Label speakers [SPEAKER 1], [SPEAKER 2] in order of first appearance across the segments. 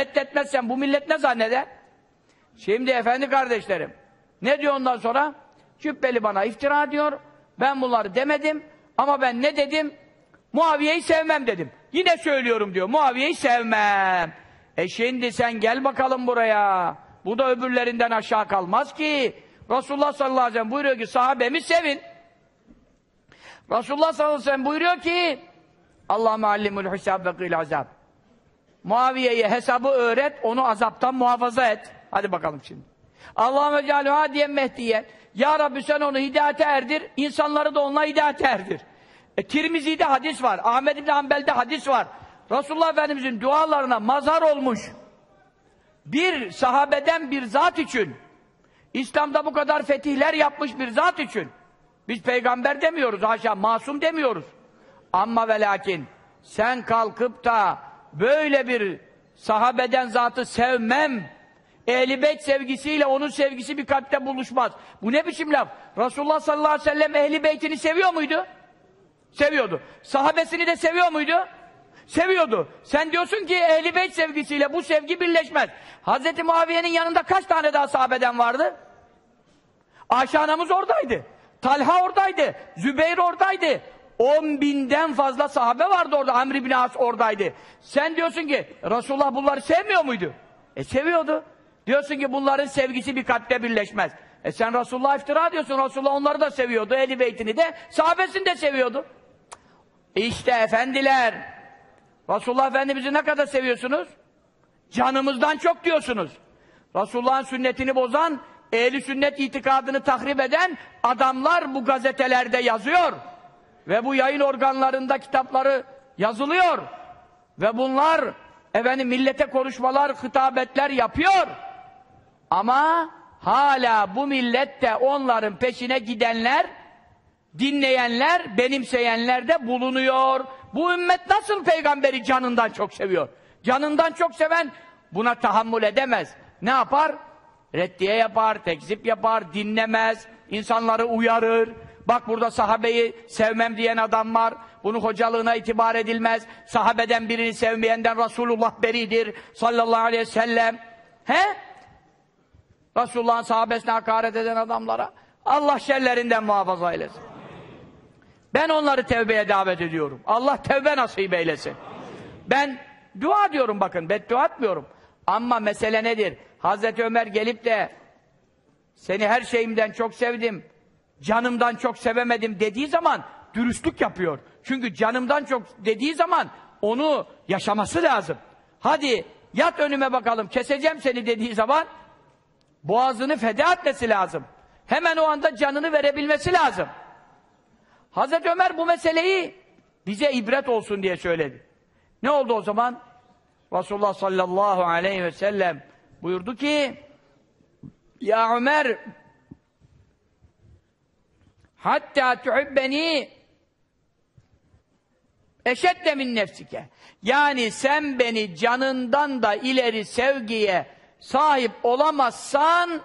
[SPEAKER 1] reddetmezsen bu millet ne zanneder? Şimdi efendi kardeşlerim, ne diyor ondan sonra? Cübbeli bana iftira diyor, ben bunları demedim ama ben ne dedim? Muaviye'yi sevmem dedim. Yine söylüyorum diyor, Muaviye'yi sevmem. E şimdi sen gel bakalım buraya. Bu da öbürlerinden aşağı kalmaz ki. Resulullah sallallahu aleyhi ve sellem buyuruyor ki sahabemi sevin. Resulullah sallallahu aleyhi ve sellem buyuruyor ki Allah muallimul hisab ve kıyıl azab. Muaviye'ye hesabı öğret, onu azaptan muhafaza et. Hadi bakalım şimdi. Allahümme cealüha diye mehdiye. Ya Rabbi sen onu hidayete erdir, insanları da onunla hidayete erdir. E, Tirmizi'de hadis var, Ahmed İbni Hanbel'de hadis var. Resulullah Efendimiz'in dualarına mazhar olmuş bir sahabeden bir zat için İslam'da bu kadar fetihler yapmış bir zat için biz peygamber demiyoruz haşa masum demiyoruz ama ve lakin sen kalkıp da böyle bir sahabeden zatı sevmem Ehl-i sevgisiyle onun sevgisi bir kalpte buluşmaz. Bu ne biçim laf? Resulullah sallallahu aleyhi ve sellem Ehl-i Beyt'ini seviyor muydu? Seviyordu. Sahabesini de seviyor muydu? Seviyordu. Sen diyorsun ki Ehl-i sevgisiyle bu sevgi birleşmez. Hz. Muaviye'nin yanında kaç tane daha sahabeden vardı? Ayşe oradaydı. Talha oradaydı. Zübeyir oradaydı. On binden fazla sahabe vardı orada. Amr ibn As oradaydı. Sen diyorsun ki Resulullah bunları sevmiyor muydu? E seviyordu. Diyorsun ki bunların sevgisi bir kalpte birleşmez. E sen Resulullah iftira diyorsun. Resulullah onları da seviyordu. Ehl-i Beytini de, sahabesini de seviyordu. İşte efendiler, Resulullah Efendimiz'i ne kadar seviyorsunuz? Canımızdan çok diyorsunuz. Resulullah'ın sünnetini bozan, ehli sünnet itikadını tahrip eden adamlar bu gazetelerde yazıyor. Ve bu yayın organlarında kitapları yazılıyor. Ve bunlar efendim millete konuşmalar, hitabetler yapıyor. Ama hala bu millette onların peşine gidenler, dinleyenler, benimseyenler de bulunuyor. Bu ümmet nasıl peygamberi canından çok seviyor? Canından çok seven buna tahammül edemez. Ne yapar? Reddiye yapar, tekzip yapar, dinlemez, insanları uyarır. Bak burada sahabeyi sevmem diyen adam var. Bunun hocalığına itibar edilmez. Sahabeden birini sevmeyenden Resulullah beridir. Sallallahu aleyhi ve sellem. He? Resulullah'ın sahabesine hakaret eden adamlara Allah şerlerinden muhafaza eylesin. Ben onları tevbeye davet ediyorum. Allah tevbe nasip eylesin. Ben dua diyorum bakın, beddua etmiyorum. Ama mesele nedir? Hazreti Ömer gelip de seni her şeyimden çok sevdim, canımdan çok sevemedim dediği zaman dürüstlük yapıyor. Çünkü canımdan çok dediği zaman onu yaşaması lazım. Hadi yat önüme bakalım, keseceğim seni dediği zaman boğazını feda etmesi lazım. Hemen o anda canını verebilmesi lazım. Hazreti Ömer bu meseleyi bize ibret olsun diye söyledi. Ne oldu o zaman? Resulullah sallallahu aleyhi ve sellem buyurdu ki Ya Ömer hatta tuhibbeni eşedde min nefsike yani sen beni canından da ileri sevgiye sahip olamazsan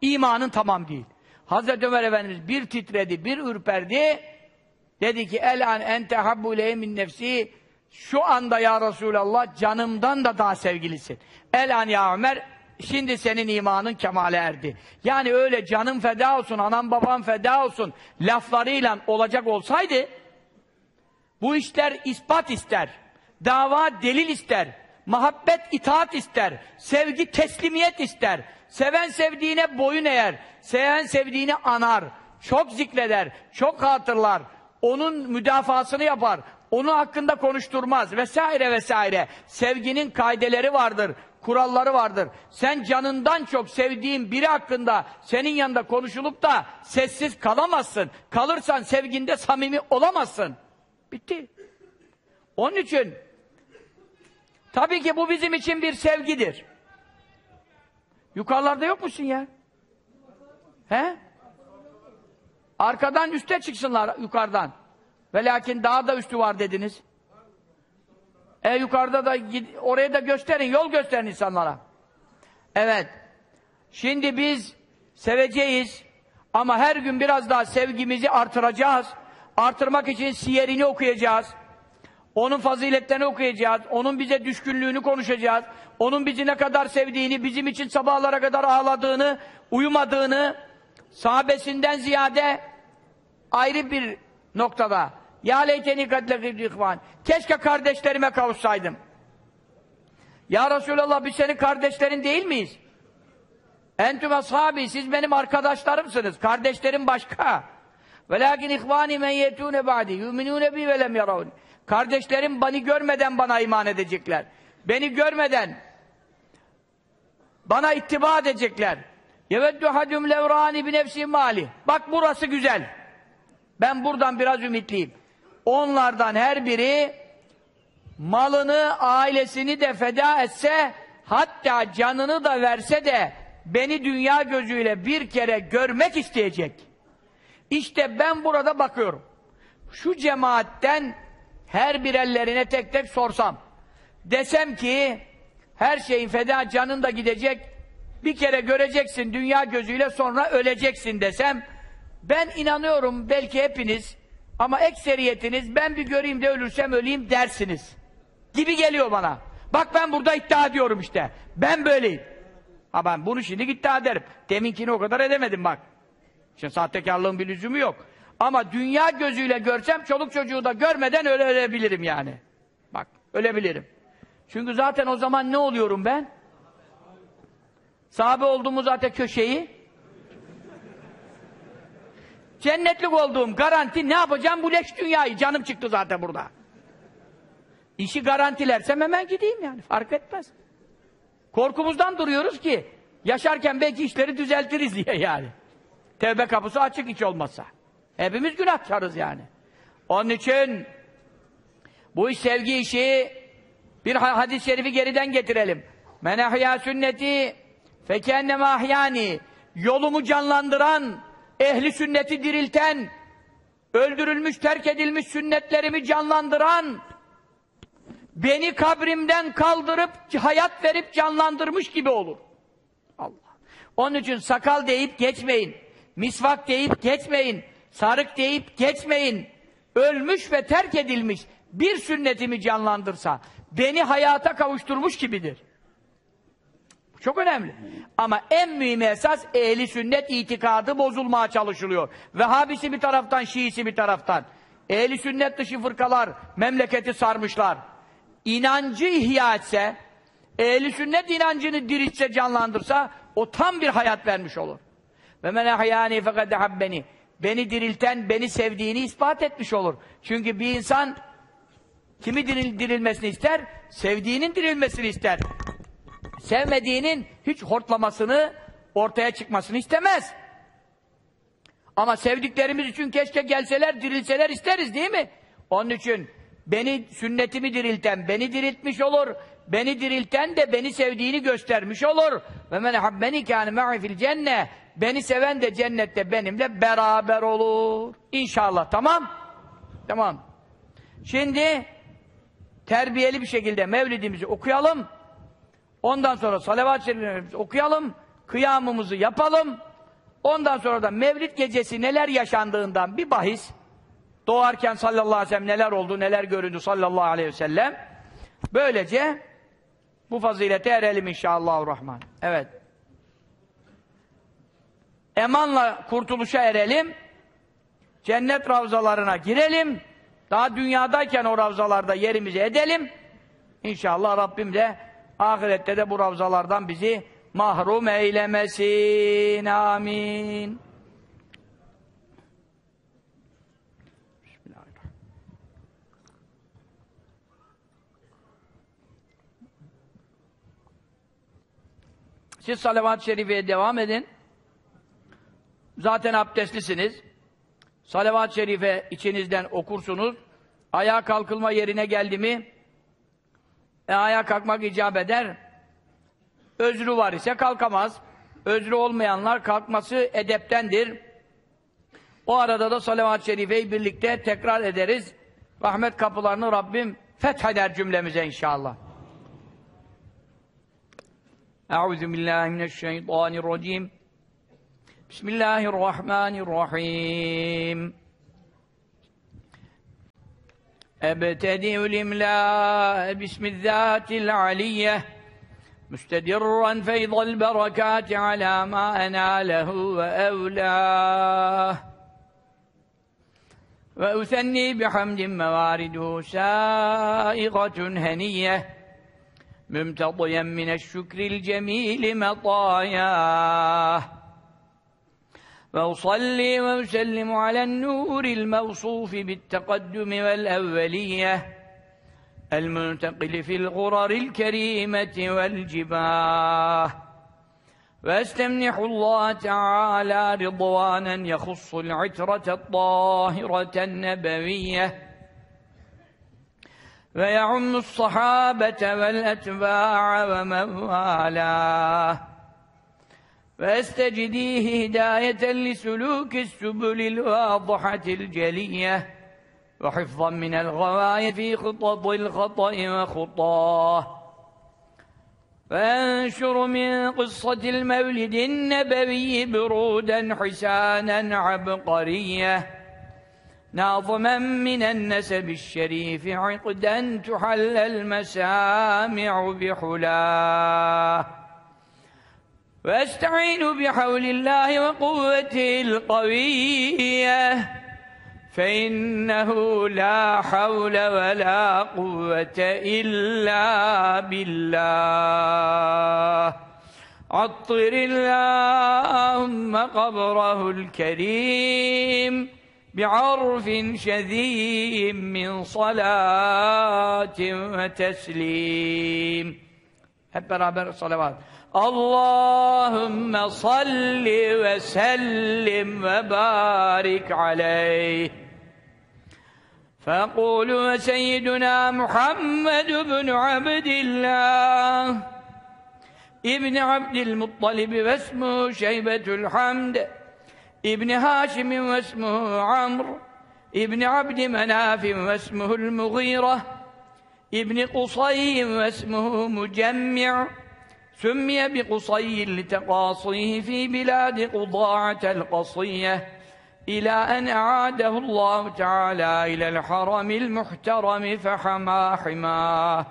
[SPEAKER 1] imanın tamam değil. Hazreti Ömer Efendimiz bir titredi, bir ürperdi. Dedi ki el an ente habbu min nefsi şu anda ya Resulallah canımdan da daha sevgilisin. El an ya Ömer şimdi senin imanın kemale erdi. Yani öyle canım feda olsun, anam babam feda olsun laflarıyla olacak olsaydı bu işler ispat ister. Dava delil ister. Muhabbet itaat ister. Sevgi teslimiyet ister. Seven sevdiğine boyun eğer. Seven sevdiğini anar. Çok zikreder. Çok hatırlar. Onun müdafasını yapar. Onu hakkında konuşturmaz. Vesaire vesaire. Sevginin kaideleri vardır. Kuralları vardır. Sen canından çok sevdiğin biri hakkında senin yanında konuşulup da sessiz kalamazsın. Kalırsan sevginde samimi olamazsın. Bitti. Onun için tabii ki bu bizim için bir sevgidir. Yukarılarda yok musun ya? He? Arkadan üste çıksınlar yukarıdan. Ve lakin daha da üstü var dediniz. E yukarıda da oraya da gösterin, yol gösterin insanlara. Evet. Şimdi biz seveceğiz ama her gün biraz daha sevgimizi artıracağız. Artırmak için siyerini okuyacağız. Onun faziletlerini okuyacağız. Onun bize düşkünlüğünü konuşacağız. Onun bizi ne kadar sevdiğini, bizim için sabahlara kadar ağladığını, uyumadığını, sahabesinden ziyade ayrı bir noktada. Ya leyteni kadlegibdi ihvan. Keşke kardeşlerime kavuşsaydım. Ya Resulallah biz senin kardeşlerin değil miyiz? Entüm ashabi, siz benim arkadaşlarımsınız. Kardeşlerim başka. Velakin ihvani men yetûne ba'di yu'minûne bi ve yaravun. Kardeşlerim beni görmeden bana iman edecekler. Beni görmeden bana ittiba edecekler. Yeveddu hadum levrani bi nefsi mali. Bak burası güzel. Ben buradan biraz ümitliyim. Onlardan her biri malını, ailesini de feda etse, hatta canını da verse de beni dünya gözüyle bir kere görmek isteyecek. İşte ben burada bakıyorum. Şu cemaatten her birerlerine tek tek sorsam, desem ki her şeyin feda canın da gidecek, bir kere göreceksin dünya gözüyle sonra öleceksin desem, ben inanıyorum belki hepiniz ama ekseriyetiniz ben bir göreyim de ölürsem öleyim dersiniz. Gibi geliyor bana. Bak ben burada iddia ediyorum işte. Ben böyleyim. Ha ben bunu şimdi iddia ederim. Deminkini o kadar edemedim bak. Şimdi sahtekarlığın bir lüzumu yok. Ama dünya gözüyle görsem çoluk çocuğu da görmeden öyle ölebilirim yani. Bak ölebilirim. Çünkü zaten o zaman ne oluyorum ben? Sahabe olduğumu zaten köşeyi Cennetlik olduğum garanti ne yapacağım bu leş dünyayı? Canım çıktı zaten burada. İşi garantilersem hemen gideyim yani. Fark etmez. Korkumuzdan duruyoruz ki yaşarken belki işleri düzeltiriz diye yani. Tevbe kapısı açık hiç olmazsa. Hepimiz günahkarız yani. Onun için bu iş sevgi işi bir hadis-i şerifi geriden getirelim. Men ahya sünneti fekenneme ahyani yolumu canlandıran ehli sünneti dirilten öldürülmüş, terk edilmiş sünnetlerimi canlandıran beni kabrimden kaldırıp hayat verip canlandırmış gibi olur. Allah. Onun için sakal deyip geçmeyin. Misvak deyip geçmeyin. Sarık deyip geçmeyin. Ölmüş ve terk edilmiş bir sünnetimi canlandırsa beni hayata kavuşturmuş gibidir. Çok önemli. Ama en mühim esas ehli sünnet itikadı bozulmaya çalışılıyor. Vehhabisi bir taraftan, Şiisi bir taraftan. Ehli sünnet dışı fırkalar memleketi sarmışlar. İnancı ihya etse, ehli sünnet inancını diriltse, canlandırsa o tam bir hayat vermiş olur. Ve men ahyani fekad habbeni. Beni dirilten, beni sevdiğini ispat etmiş olur. Çünkü bir insan kimi diril, dirilmesini ister? Sevdiğinin dirilmesini ister sevmediğinin hiç hortlamasını, ortaya çıkmasını istemez. Ama sevdiklerimiz için keşke gelseler, dirilseler isteriz değil mi? Onun için beni, sünnetimi dirilten, beni diriltmiş olur. Beni dirilten de beni sevdiğini göstermiş olur. Ve men habbeni kâne me'i cenne. Beni seven de cennette benimle beraber olur. İnşallah. Tamam? Tamam. Şimdi terbiyeli bir şekilde mevlidimizi okuyalım. Ondan sonra salavat-ı okuyalım, kıyamımızı yapalım. Ondan sonra da Mevlid gecesi neler yaşandığından bir bahis. Doğarken sallallahu aleyhi ve sellem neler oldu, neler göründü sallallahu aleyhi ve sellem. Böylece bu fazilete erelim inşallah rahman. Evet. Emanla kurtuluşa erelim. Cennet ravzalarına girelim. Daha dünyadayken o ravzalarda yerimizi edelim. İnşallah Rabbim de Ahirette de bu ravzalardan bizi mahrum eylemesin. Amin. Siz salavat-ı şerifeye devam edin. Zaten abdestlisiniz. Salavat-ı şerife içinizden okursunuz. Ayağa kalkılma yerine geldi mi e, ayağa kalkmak icap eder. Özrü var ise kalkamaz. Özrü olmayanlar kalkması edeptendir. O arada da salavat-ı şerifeyi birlikte tekrar ederiz. Rahmet kapılarını Rabbim fetheder cümlemize inşallah. Euzu billahi mineşşeytanirracim. Bismillahirrahmanirrahim. أبتدئ الإملاء باسم الذات العلية مستدرا فيض البركات على ما أناله وأولاه. وأثني بحمد موارده سائغة هنية ممتضيا من الشكر الجميل مطاياه. وأصلي وأسلم على النور الموصوف بالتقدم والأولية المنتقل في الغرر الكريمة والجباه. واستمنح الله تعالى رضوانا يخص العترة الطاهرة النبوية. ويعم الصحابة والأتباع ومن والاه واستجديه هداية لسلوك السبل الواضحة الجلية وحفظا من الغواية في خطط الخطأ وخطاه. فانشر من قصة المولد النبوي برودا حسانا عبقرية ناظما من النسب الشريف عقدا تحل المسامع بحلاه. وأستعين بحول الله وقوته القوية فإنه لا حول ولا قوة إلا بالله عطر اللهم قبره الكريم بعرف شذيم من صلاة وتسليم hep beraber salavat. اللهم صل وسلم وبارك عليه. فقول سيدنا محمد بن عبد الله. ابن عبد المطلب واسمه شيبة الحمد. ابن هاشم واسمه عمرو. ابن عبد مناف واسمه المغيرة. ابن قصي واسمه مجمع. سمي بقصي لتقاصيه في بلاد قضاعة القصية إلى أن أعاده الله تعالى إلى الحرم المحترم فحما حماه.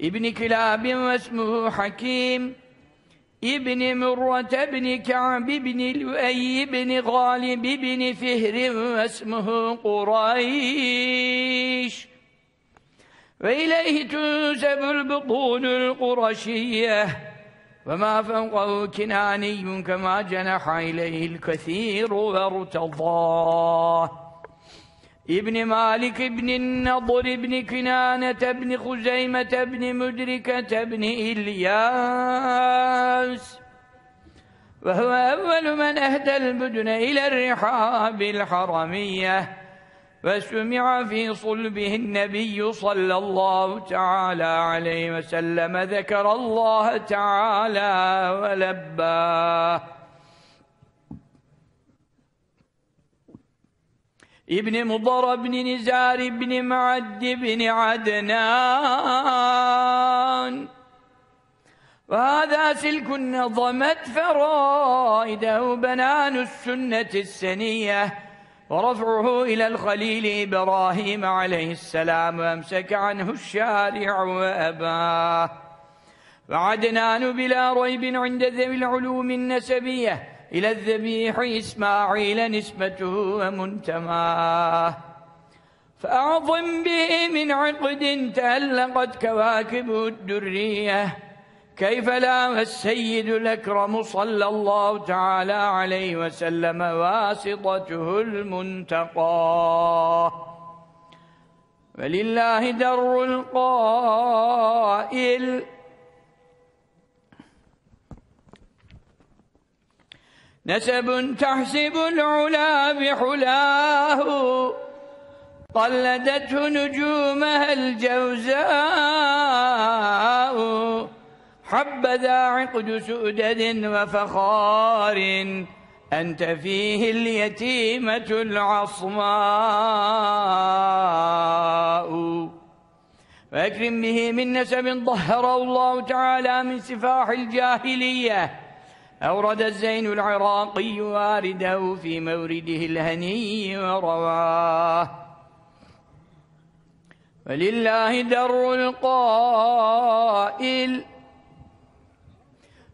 [SPEAKER 1] ابن كلاب واسمه حكيم ابن مرة بن كعب بن لؤي بن غالب بن فهر واسمه قريش. وإليه تنسب البطون القرشية. وما فوقه كناني كما جنح إليه الكثير وارتضاه. ابن مالك ابن النضر ابن كنانة ابن خزيمة ابن مدركة ابن إلياس. وهو أول من أهدى البدن إلى الرحاب الحرمية. فسمع في صلبه النبي صلى الله تعالى عليه وسلم ذكر الله تعالى ولباه. ابن مضر بن نزار بن معد بن عدنان. وهذا سلك نظمت فرائده بنان السنة السنية. ورفعه إلى الخليل إبراهيم عليه السلام وأمسك عنه الشارع وأباه. وعدنان بلا ريب عند ذوي العلوم النسبية إلى الذبيح إسماعيل نسبته ومنتماه. فأعظم به من عقد تألقت كواكبه الدرية. كيف لا والسيد الأكرم صلى الله تعالى عليه وسلم واسطته المنتقى؟ ولله در القائل. نسب تحسب العلا بحلاه. قلدته نجومها الجوزاء. حبذا عقد سؤدد وفخار أنت فيه اليتيمة العصماء. وأكرم به من نسب ظهره الله تعالى من سفاح الجاهلية. أورد الزين العراقي وارده في مورده الهني ورواه. ولله در القائل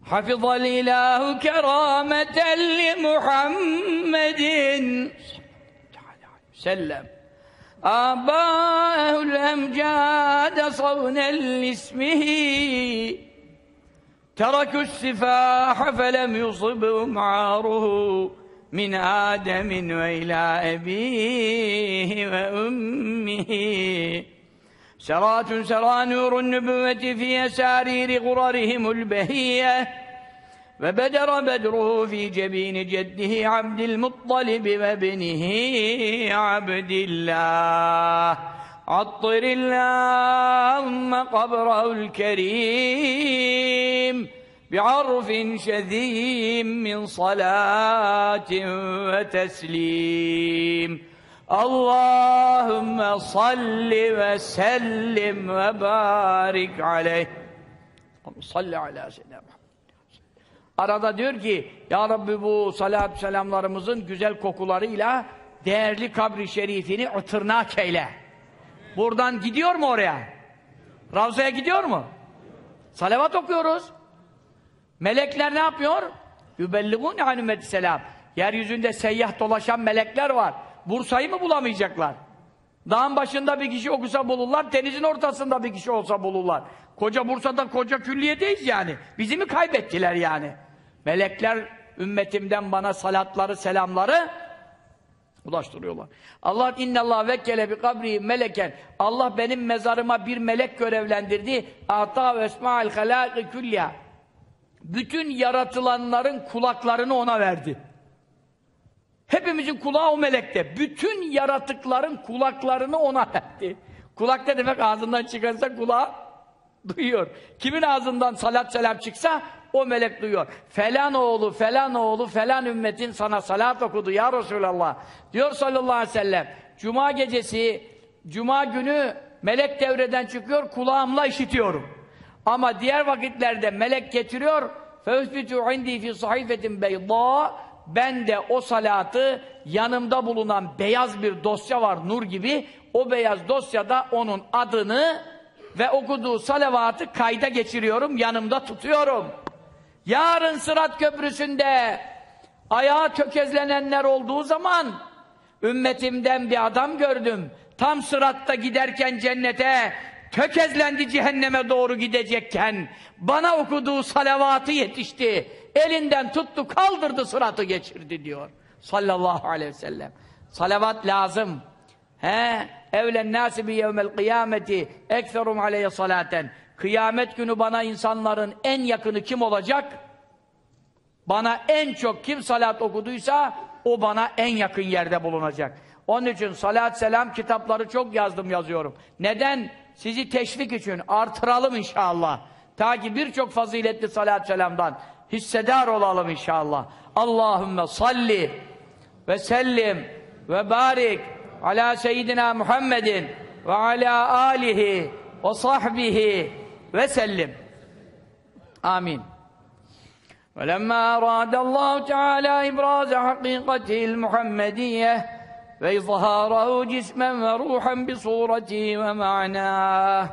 [SPEAKER 1] حفظ الإله كرامة لمحمد. سلم. آباه الأمجاد صونا لاسمه. تركوا السفاح فلم يصبهم عاره من آدم وإلى أبيه وأمه. سرات سرى نور النبوة في أسارير غررهم البهية. وبدر بدره في جبين جده عبد المطلب وابنه عبد الله. عطر اللهم قبره الكريم بعرف شذيم من صلاة وتسليم. Allahümme salli ve sellim ve barik aleyh. Salli ala selam. Arada diyor ki, Ya Rabbi bu salatü selamlarımızın güzel kokularıyla değerli kabri şerifini tırnak eyle. Buradan gidiyor mu oraya? Ravza'ya gidiyor mu? Salavat okuyoruz. Melekler ne yapıyor? Yübelligûn anümet selam. Yeryüzünde seyyah dolaşan melekler var. Bursa'yı mı bulamayacaklar? Dağın başında bir kişi okusa bulurlar, denizin ortasında bir kişi olsa bulurlar. Koca Bursa'da koca külliyedeyiz yani. Bizi mi kaybettiler yani? Melekler ümmetimden bana salatları, selamları ulaştırıyorlar. Allah innallah vekkele bi kabri meleken. Allah benim mezarıma bir melek görevlendirdi. Ata ve esma'al halâki külliya. Bütün yaratılanların kulaklarını ona verdi. Hepimizin kulağı o melekte. Bütün yaratıkların kulaklarını ona verdi. Kulak ne demek? Ağzından çıkarsa kulağı duyuyor. Kimin ağzından salat selam çıksa o melek duyuyor. Falan oğlu, falan oğlu, falan ümmetin sana salat okudu ya Resulallah. Diyor sallallahu aleyhi ve sellem. Cuma gecesi, cuma günü melek devreden çıkıyor, kulağımla işitiyorum. Ama diğer vakitlerde melek getiriyor. فَاُثْبِتُ عِنْدِي فِي صَحِفَةٍ بَيْضَاء ben de o salatı yanımda bulunan beyaz bir dosya var nur gibi. O beyaz dosyada onun adını ve okuduğu salavatı kayda geçiriyorum, yanımda tutuyorum. Yarın Sırat Köprüsü'nde ayağa tökezlenenler olduğu zaman ümmetimden bir adam gördüm. Tam Sırat'ta giderken cennete tökezlendi cehenneme doğru gidecekken bana okuduğu salavatı yetişti. Elinden tuttu, kaldırdı sıratı geçirdi diyor. Sallallahu aleyhi ve sellem. Salavat lazım. He, evlen nasi bi yevmel kıyameti ekserum aleyhe salaten. Kıyamet günü bana insanların en yakını kim olacak? Bana en çok kim salat okuduysa o bana en yakın yerde bulunacak. Onun için salat selam kitapları çok yazdım yazıyorum. Neden? Sizi teşvik için artıralım inşallah. Ta ki birçok faziletli salat selamdan hissedar olalım inşallah. Allahümme salli ve sellim ve barik ala seyyidina Muhammedin ve ala alihi ve sahbihi ve sellim. Amin. ولما أراد الله تعالى إبراز حقيقته المحمدية وإظهاره جسما وروحا بصورته ومعناه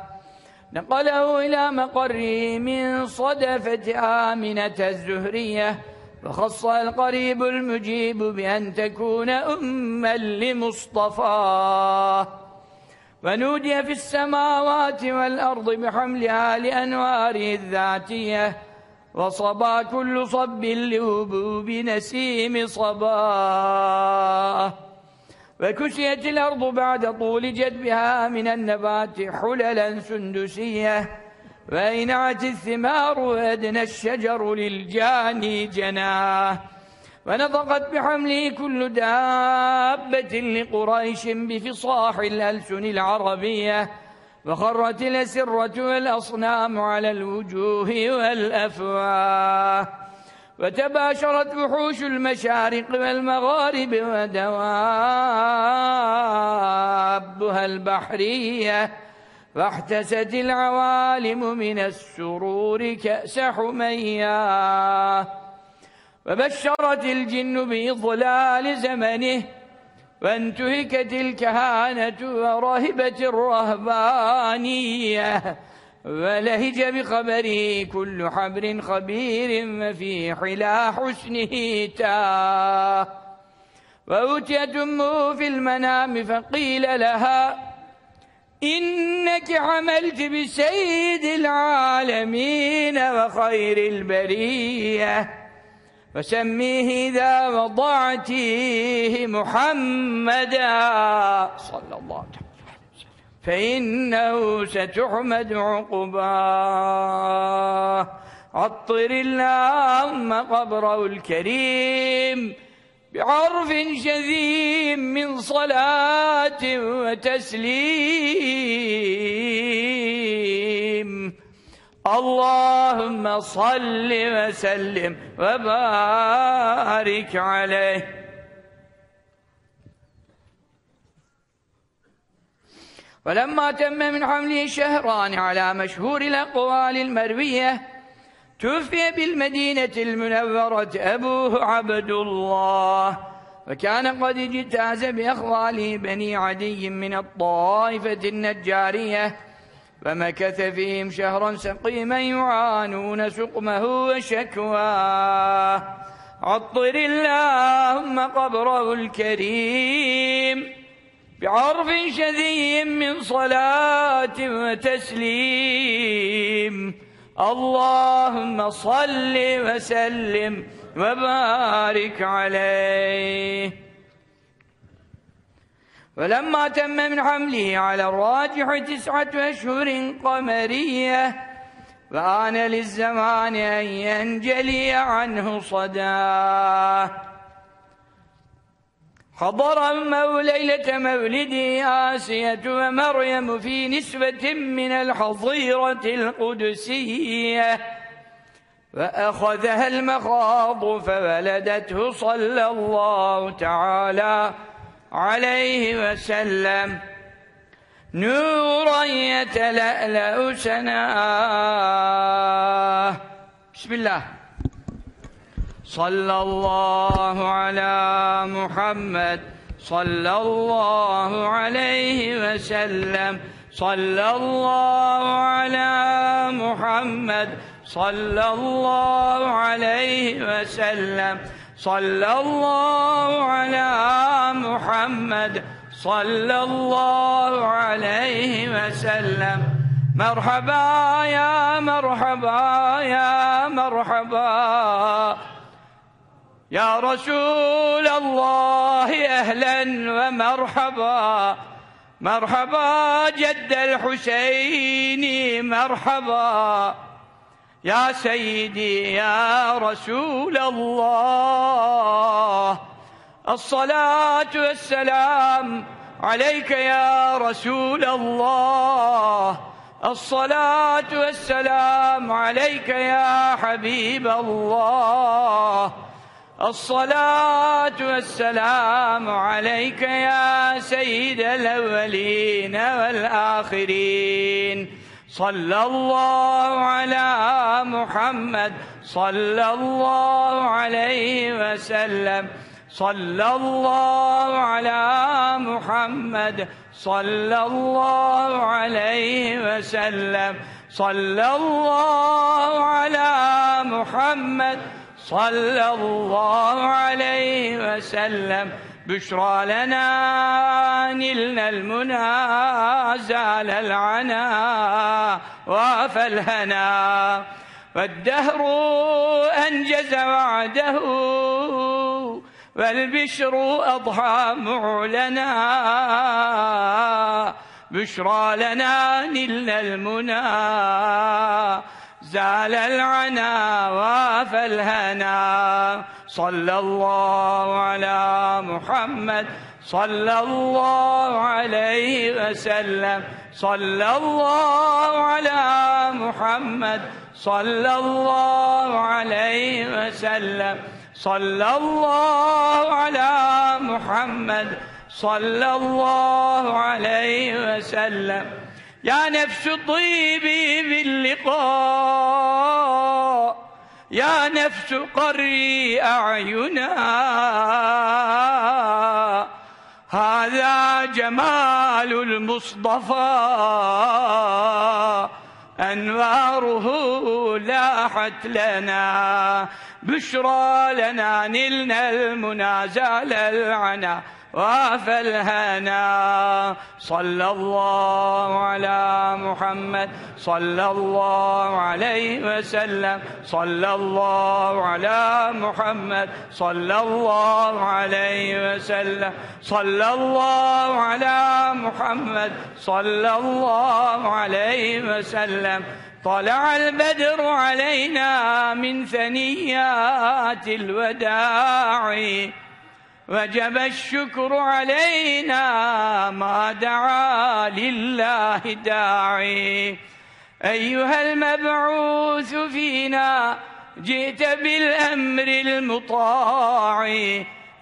[SPEAKER 1] نقله إلى مقره من صدفة آمنة الزهرية وخصها القريب المجيب بأن تكون أما لمصطفاه ونودي في السماوات والأرض بحملها لأنواره الذاتية وصبا كل صب لهبوب نسيم صباه وكسيت الأرض بعد طول جدبها من النبات حللا سندسية. وإنعت الثمار وأدنى الشجر للجاني جناه ونطقت بحمله كل دابة لقريش بفصاح الألسن العربية. وخرت الأسرة والأصنام على الوجوه والأفواه. وتباشرت وحوش المشارق والمغارب ودوابها البحرية فاحتست العوالم من السرور كأس حمياه وبشرت الجن بإضلال زمنه وانتهكت الكهانة ورهبت الرهبانية. ولهج بخبره كل حبر خبير وفي حلا حسنه تاه وأتيت أمه في المنام فقيل لها إنك عملت بسيد العالمين وخير البرية. فسميه إذا وضعتيه محمدا. صلى الله عليه وسلم. فإنه ستحمد عقباه. عطر اللهم قبره الكريم بعرف شذيم من صلاة وتسليم. اللهم صل وسلم وبارك عليه. ولما تم من حمله شهران على مشهور الأقوال المروية توفي بالمدينة المنورة أبوه عبد الله وكان قد اجتاز بأخواله بني عدي من الطائفة النجارية فمكث فيهم شهرا سقيما يعانون سقمه وشكواه. عطر اللهم قبره الكريم. بعرف شذي من صلاة وتسليم. اللهم صل وسلم وبارك عليه. ولما تم من حمله على الراجح تسعة أشهر قمرية وآن للزمان أن ينجلي عنه صداه. حضر أمه ليلة مولد آسية ومريم في نسبة من الحظيرة القدسية. فأخذها المخاض فولدته صلى الله تعالى عليه وسلم. نورا يتلألأ سناه. بسم الله. صلى الله على محمد. صلى الله عليه وسلم. صلى الله على محمد. صلى الله عليه وسلم. صلى الله على محمد. صلى الله عليه وسلم. مرحبا يا مرحبا يا مرحبا. يا رسول الله أهلا ومرحبا. مرحبا جد الحسين مرحبا. يا سيدي يا رسول الله. الصلاة والسلام عليك يا رسول الله. الصلاة والسلام عليك يا حبيب الله. الصلاة والسلام عليك يا سيد الأولين والآخرين. صلى الله على محمد صلى الله عليه وسلم. صلى الله على محمد صلى الله عليه وسلم. صلى الله على محمد صلى الله عليه وسلم. بشرى لنا نلنا المنى زال العنا وأفى الهنا. والدهر أنجز وعده والبشر أضحى معلنا. بشرى لنا نلنا المنى. زال العنا وافى الهنا. صلى الله على محمد. صلى الله عليه وسلم. صلى الله على محمد. صلى الله عليه وسلم. صلى الله على محمد. صلى الله عليه وسلم. يا نفس طيبي باللقاء يا نفس قري أعينا هذا جمال المصطفى أنواره لاحت لنا بشرى لنا نلنا المنى زال العنا وافى الهنا صلى الله على محمد. صلى الله عليه وسلم. صلى الله على محمد. صلى الله عليه وسلم. صلى الله على محمد. صلى الله عليه وسلم. طلع البدر علينا من ثنيات الوداع. وجب الشكر علينا ما دعا لله داعي. أيها المبعوث فينا جئت بالأمر المطاع.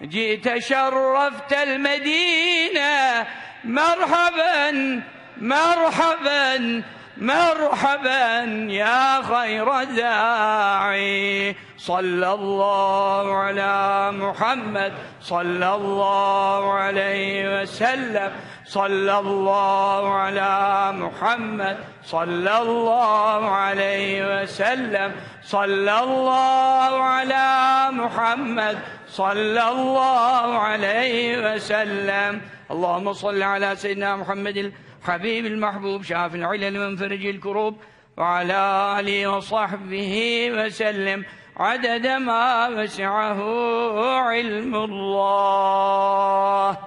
[SPEAKER 1] جئت شرفت المدينة مرحبا مرحبا. مرحبا يا خير داعي. صلى الله على محمد. صلى الله عليه وسلم. صلى الله على محمد. صلى الله عليه وسلم. صلى الله على محمد. صلى الله عليه وسلم. اللهم صل على سيدنا محمد. الحبيب المحبوب شاف العلل ومنفرج الكروب. وعلى آله وصحبه وسلم عدد ما وسعه علم الله.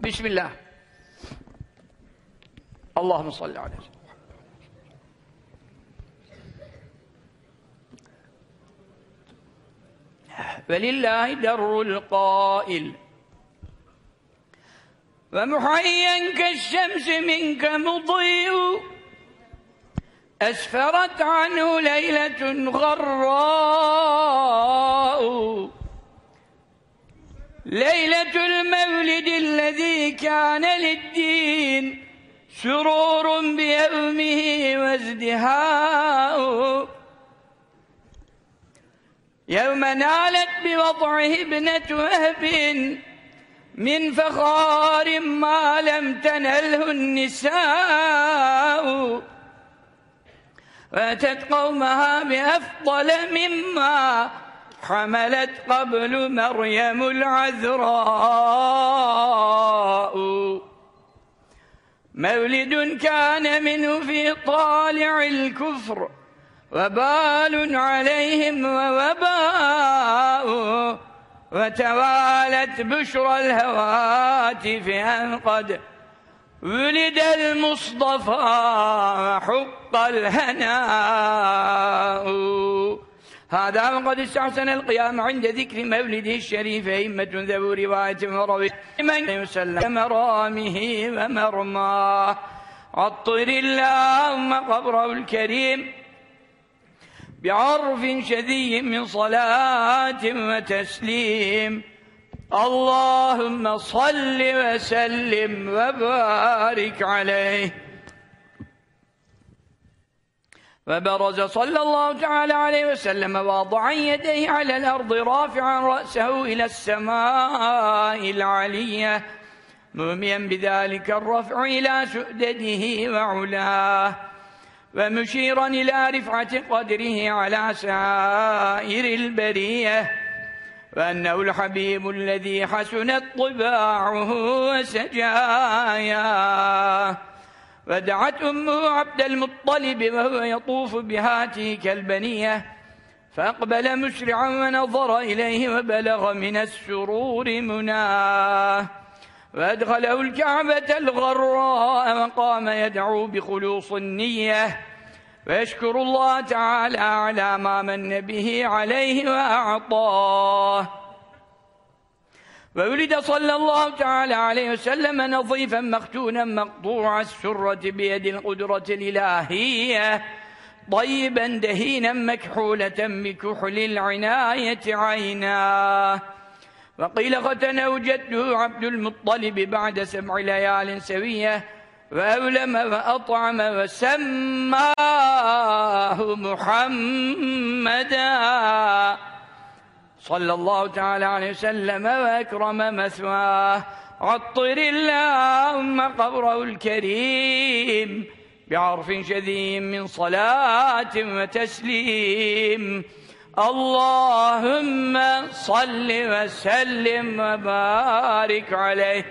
[SPEAKER 1] بسم الله. اللهم صل على سيدنا ولله در القائل. ومحيا كالشمس منك مضيء. أسفرت عنه ليلة غراء. ليلة المولد الذي كان للدين سرور بيومه وازدهاء. يوم نالت بوضعه ابنة وهب من فخار ما لم تنله النساء. واتت قومها بأفضل مما حملت قبل مريم العذراء. مولد كان منه في طالع الكفر وبال عليهم ووباء. وتوالت بشرى الهواتف أن قد ولد المصطفى وحق الهناء. هذا وقد استحسن القيام عند ذكر مولده الشريف أئمة ذو رواية وروي. من يسلم مرامه ومرماه. عطر اللهم قبره الكريم. بعرف شذي من صلاة وتسليم. اللهم صل وسلم وبارك عليه. فبرز صلى الله تعالى عليه وسلم واضعا يديه على الأرض رافعا رأسه إلى السماء العلية. موميا بذلك الرفع إلى سؤدده وعلاه. ومشيرا إلى رفعة قدره على سائر البرية وأنه الحبيب الذي حسنت طباعه وسجاياه ودعت أمه عبد المطلب وهو يطوف بهاته البنية فأقبل مسرعا ونظر إليه وبلغ من السرور مناه. وأدخله الكعبة الغراء وقام يدعو بخلوص النية. ويشكر الله تعالى على ما من به عليه وأعطاه. وولد صلى الله تعالى عليه وسلم نظيفا مختونا مقطوع السرة بيد القدرة الإلهية طيبا دهينا مكحولة بكحل العناية عيناه. وقيل ختنه جده عبد المطلب بعد سبع ليال سوية وأولم وأطعم وسماه محمدا. صلى الله تعالى عليه وسلم وأكرم مثواه. عطر اللهم قبره الكريم بعرف شذي من صلاة وتسليم. اللهم صل وسلم وبارك عليه.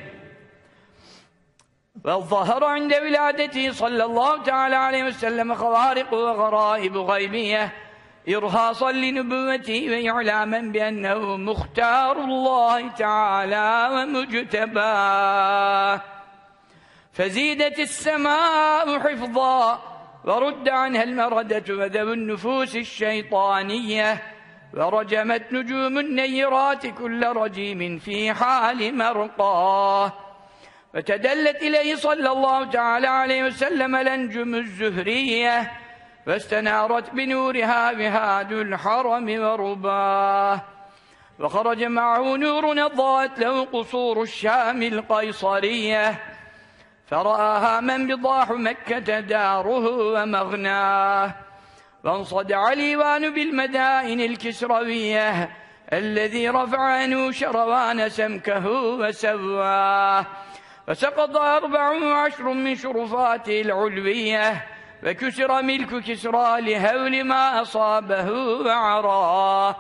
[SPEAKER 1] والظهر عند ولادته صلى الله تعالى عليه وسلم خوارق وغرائب غيبية. إرهاصا لنبوته وإعلاما بأنه مختار الله تعالى ومجتباه. فزيدت السماء حفظا. ورد عنها المردة وذو النفوس الشيطانية ورجمت نجوم النيرات كل رجيم في حال مرقاه. فتدلت إليه صلى الله تعالى عليه وسلم الأنجم الزهرية فاستنارت بنورها بهاد الحرم ورباه. وخرج معه نور أضاءت له قصور الشام القيصرية فرآها من بضاح مكة داره ومغناه. وانصدع الإيوان بالمدائن الكسروية الذي رفع عنه شروان سمكه وسواه. فسقط أربع وعشر من شرفاته العلوية وكسر ملك كسرى لهول ما أصابه وعراه.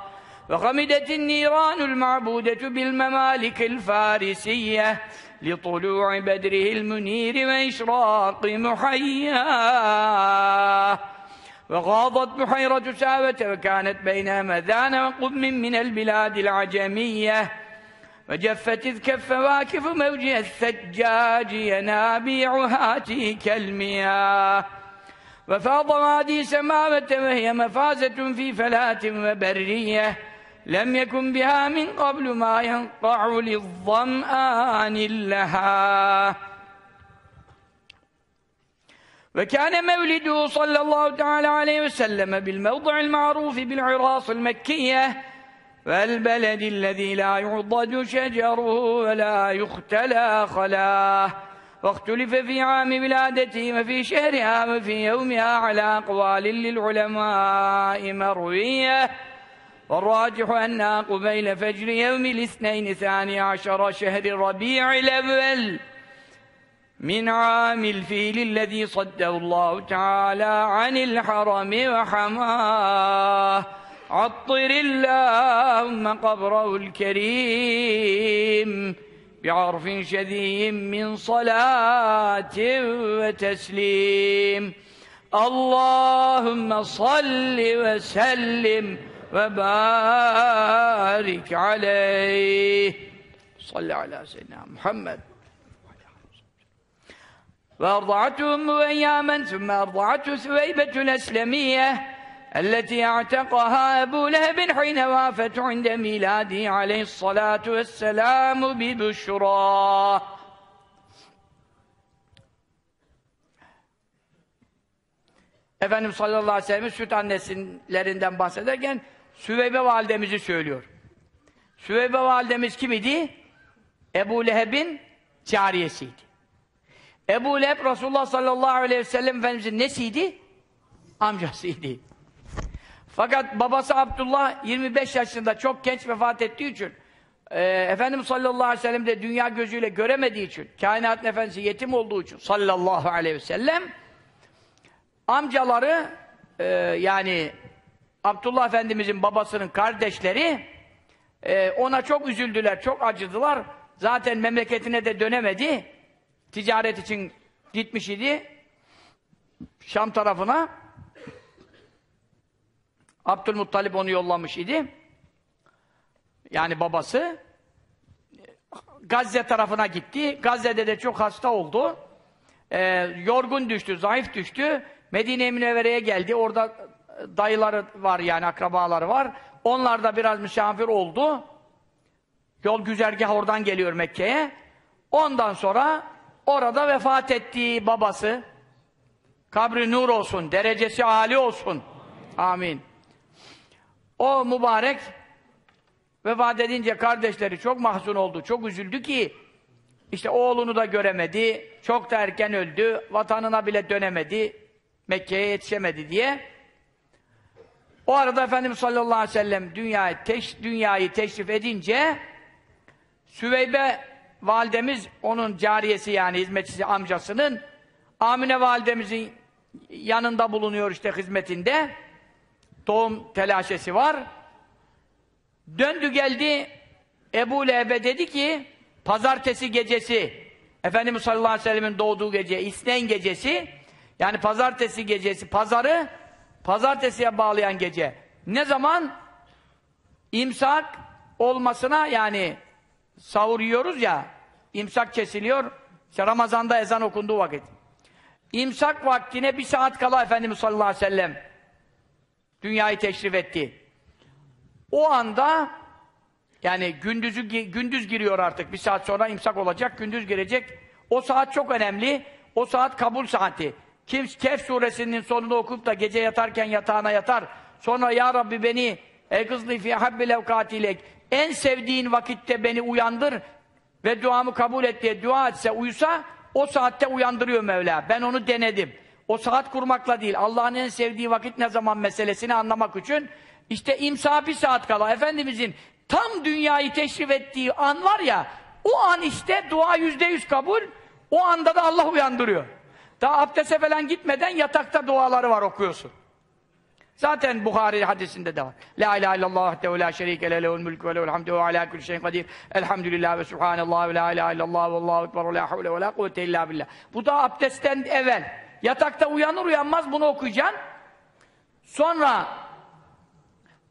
[SPEAKER 1] وخمدت النيران المعبودة بالممالك الفارسية لطلوع بدره المنير وإشراق محياه وغاضت بحيرة ساوة وكانت بين مذان وقم من البلاد العجمية. وجفت إذ كف واكف موج الثجاج ينابيعها تلك المياه. وفاض وادي سماوة وهي مفازة في فلاة وبرية. لم يكن بها من قبل ما ينقع للظمآن لها وكان مولده صلى الله تعالى عليه وسلم بالموضع المعروف بالعراص المكية والبلد الذي لا يعضد شجره ولا يختلى خلاه. واختلف في عام ولادته وفي شهرها وفي يومها على أقوال للعلماء مروية. والراجح أنها قبيل فجر يوم الاثنين ثاني عشر شهر ربيع الأول من عام الفيل الذي صده الله تعالى عن الحرم وحماه. عطر اللهم قبره الكريم بعرف شذي من صلاة وتسليم. اللهم صل وسلم وبارك عليه صل على سيدنا محمد وأرضعته أمه أياما ثم أرضعته ثويبة الأسلمية التي اعتقها أبو لهب حين وافت عند ميلاده عليه الصلاة والسلام ببشرى Efendimiz sallallahu aleyhi ve sellem süt annesinlerinden bahsederken Süveybe validemizi söylüyor. Süveybe validemiz kim idi? Ebu Leheb'in cariyesiydi. Ebu Leheb Resulullah sallallahu aleyhi ve sellem Efendimizin nesiydi? Amcasıydı. Fakat babası Abdullah 25 yaşında çok genç vefat ettiği için e, Efendimiz sallallahu aleyhi ve sellem de dünya gözüyle göremediği için kainatın efendisi yetim olduğu için sallallahu aleyhi ve sellem amcaları e, yani Abdullah Efendimizin babasının kardeşleri e, ona çok üzüldüler, çok acıdılar. Zaten memleketine de dönemedi. Ticaret için gitmiş idi. Şam tarafına. Abdülmuttalip onu yollamış idi. Yani babası. Gazze tarafına gitti. Gazze'de de çok hasta oldu. Ee, yorgun düştü, zayıf düştü. Medine-i Münevvere'ye geldi. Orada dayıları var yani akrabaları var. Onlar da biraz misafir oldu. Yol güzergah oradan geliyor Mekke'ye. Ondan sonra orada vefat etti babası. Kabri nur olsun, derecesi âli olsun. Amin. O mübarek vefat edince kardeşleri çok mahzun oldu, çok üzüldü ki işte oğlunu da göremedi, çok da erken öldü, vatanına bile dönemedi, Mekke'ye yetişemedi diye. O arada Efendimiz sallallahu aleyhi ve sellem dünyayı, teş, dünyayı teşrif edince Süveybe validemiz onun cariyesi yani hizmetçisi amcasının Amine validemizin yanında bulunuyor işte hizmetinde. Doğum telaşesi var. Döndü geldi Ebu Leheb'e dedi ki pazartesi gecesi Efendimiz sallallahu aleyhi ve sellemin doğduğu gece İsneyn gecesi yani pazartesi gecesi pazarı pazartesiye bağlayan gece. Ne zaman? İmsak olmasına yani sahur yiyoruz ya imsak kesiliyor. İşte Ramazan'da ezan okunduğu vakit. İmsak vaktine bir saat kala Efendimiz sallallahu aleyhi ve sellem dünyayı teşrif etti. O anda yani gündüzü gündüz giriyor artık. Bir saat sonra imsak olacak, gündüz girecek. O saat çok önemli. O saat kabul saati. Kim Kehf suresinin sonunu okup da gece yatarken yatağına yatar. Sonra ya Rabbi beni ekızli fi habbil evkatilek en sevdiğin vakitte beni uyandır ve duamı kabul et diye dua etse uyusa o saatte uyandırıyor Mevla. Ben onu denedim. O saat kurmakla değil, Allah'ın en sevdiği vakit ne zaman meselesini anlamak için işte imsa bir saat kala Efendimizin tam dünyayı teşrif ettiği an var ya o an işte dua yüzde yüz kabul o anda da Allah uyandırıyor. Daha abdeste falan gitmeden yatakta duaları var okuyorsun. Zaten Buhari hadisinde de var. La ilahe illallah vahdehu la şerike le lehul mulku ve lehul hamdu ve ala kulli şeyin kadir. Elhamdülillah ve subhanallah ve la ilahe illallah ve allahu ekber ve la havle ve la kuvvete illa billah. Bu da abdestten evvel. Yatakta uyanır uyanmaz bunu okuyacaksın. Sonra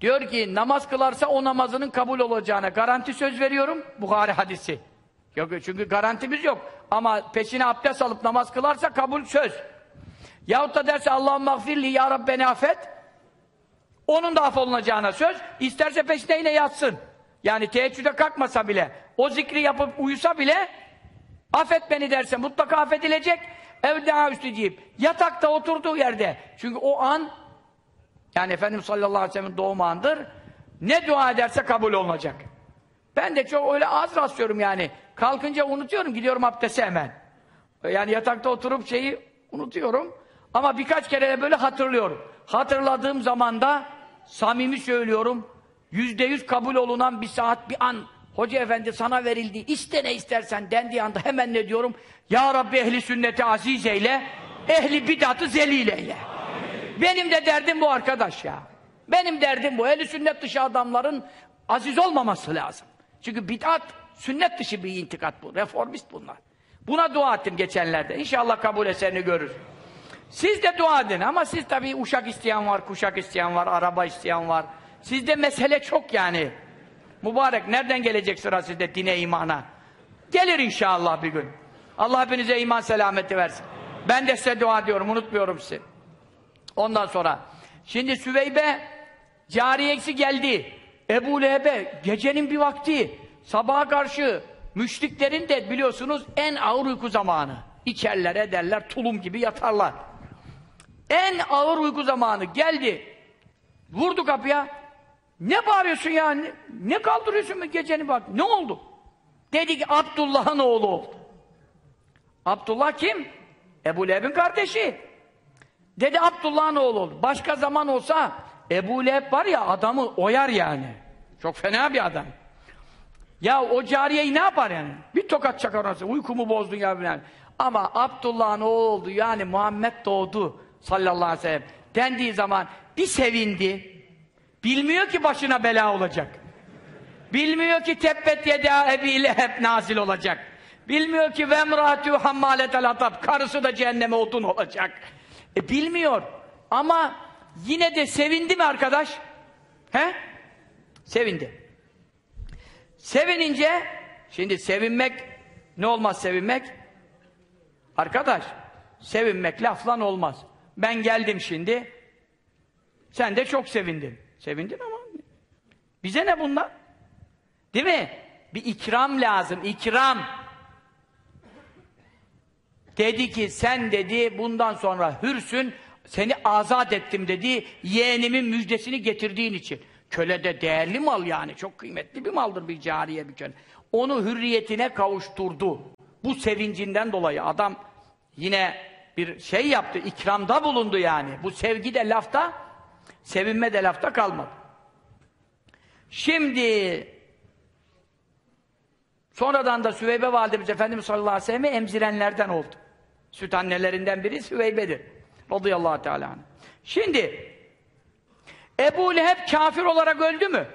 [SPEAKER 1] diyor ki namaz kılarsa o namazının kabul olacağına garanti söz veriyorum. Buhari hadisi. Yok çünkü garantimiz yok. Ama peşine abdest alıp namaz kılarsa kabul söz. Yahut da derse Allah'ım mağfirli ya Rabbi beni affet. Onun da affolunacağına söz. İsterse peşine yine yatsın. Yani teheccüde kalkmasa bile, o zikri yapıp uyusa bile affet beni derse mutlaka affedilecek. Evdâ üstüceyip yatakta oturduğu yerde. Çünkü o an yani Efendimiz sallallahu aleyhi ve sellem'in doğum anıdır. Ne dua ederse kabul olacak. Ben de çok öyle az rastlıyorum yani. Kalkınca unutuyorum, gidiyorum abdeste hemen. Yani yatakta oturup şeyi unutuyorum. Ama birkaç kere de böyle hatırlıyorum. Hatırladığım zaman da samimi söylüyorum, yüzde yüz kabul olunan bir saat, bir an Hoca efendi sana verildi, iste ne istersen dendiği anda hemen ne diyorum? Ya Rabbi ehli sünneti aziz eyle, ehli bidatı zelil eyle. Benim de derdim bu arkadaş ya. Benim derdim bu. Ehli sünnet dışı adamların aziz olmaması lazım. Çünkü bid'at, sünnet dışı bir intikat bu. Reformist bunlar. Buna dua ettim geçenlerde. İnşallah kabul eserini görür. Siz de dua edin ama siz tabii uşak isteyen var, kuşak isteyen var, araba isteyen var. Sizde mesele çok yani. Mübarek nereden gelecek sıra sizde dine imana? Gelir inşallah bir gün. Allah hepinize iman selameti versin. Ben de size dua ediyorum, unutmuyorum sizi. Ondan sonra şimdi Süveybe cariyesi geldi. Ebu Leheb'e gecenin bir vakti sabaha karşı müşriklerin de biliyorsunuz en ağır uyku zamanı. İçerler ederler tulum gibi yatarlar. En ağır uyku zamanı geldi. Vurdu kapıya. Ne bağırıyorsun ya? Ne, ne kaldırıyorsun mu gecenin bak? Ne oldu? Dedi ki Abdullah'ın oğlu oldu. Abdullah kim? Ebu Leheb'in kardeşi. Dedi Abdullah'ın oğlu oldu. Başka zaman olsa Ebu Leheb var ya adamı oyar yani. Çok fena bir adam. Ya o cariyeyi ne yapar yani? Bir tokat çakar nasıl? Uykumu bozdun ya falan. Ama Abdullah'ın oğlu oldu yani Muhammed doğdu sallallahu aleyhi ve sellem dendiği zaman bir sevindi. Bilmiyor ki başına bela olacak. Bilmiyor ki tebbet yeda ebiyle hep nazil olacak. Bilmiyor ki vemratü hammaletel hatab karısı da cehenneme odun olacak. E bilmiyor. Ama yine de sevindi mi arkadaş? He? Sevindi. Sevinince şimdi sevinmek ne olmaz sevinmek? Arkadaş sevinmek laflan olmaz. Ben geldim şimdi sen de çok sevindin. Sevindin ama bize ne bunlar? Değil mi? Bir ikram lazım, ikram. Dedi ki sen dedi bundan sonra hürsün, seni azat ettim dedi, yeğenimin müjdesini getirdiğin için. Köle de değerli mal yani, çok kıymetli bir maldır bir cariye bir köle. Onu hürriyetine kavuşturdu. Bu sevincinden dolayı adam yine bir şey yaptı, ikramda bulundu yani. Bu sevgi de lafta, sevinme de lafta kalmadı. Şimdi Sonradan da Süveybe validemiz Efendimiz sallallahu aleyhi ve sellem'i emzirenlerden oldu. Süt annelerinden biri Süveybe'dir. Radıyallahu teala. Şimdi Ebu Leheb kafir olarak öldü mü?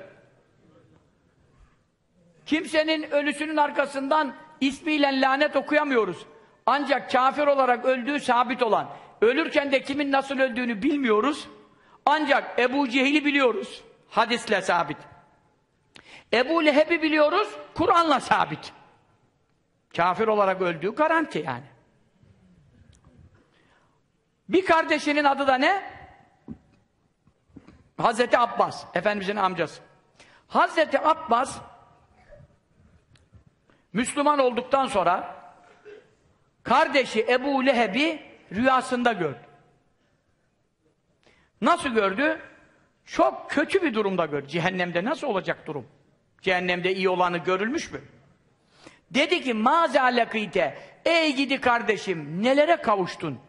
[SPEAKER 1] Kimsenin ölüsünün arkasından ismiyle lanet okuyamıyoruz. Ancak kafir olarak öldüğü sabit olan, ölürken de kimin nasıl öldüğünü bilmiyoruz. Ancak Ebu Cehil'i biliyoruz. Hadisle sabit. Ebu Leheb'i biliyoruz, Kur'an'la sabit. Kafir olarak öldüğü garanti yani. Bir kardeşinin adı da ne? Hazreti Abbas, Efendimizin amcası. Hazreti Abbas Müslüman olduktan sonra kardeşi Ebu Leheb'i rüyasında gördü. Nasıl gördü? Çok kötü bir durumda gördü. Cehennemde nasıl olacak durum? Cehennemde iyi olanı görülmüş mü? Dedi ki mazalakite ey gidi kardeşim nelere kavuştun?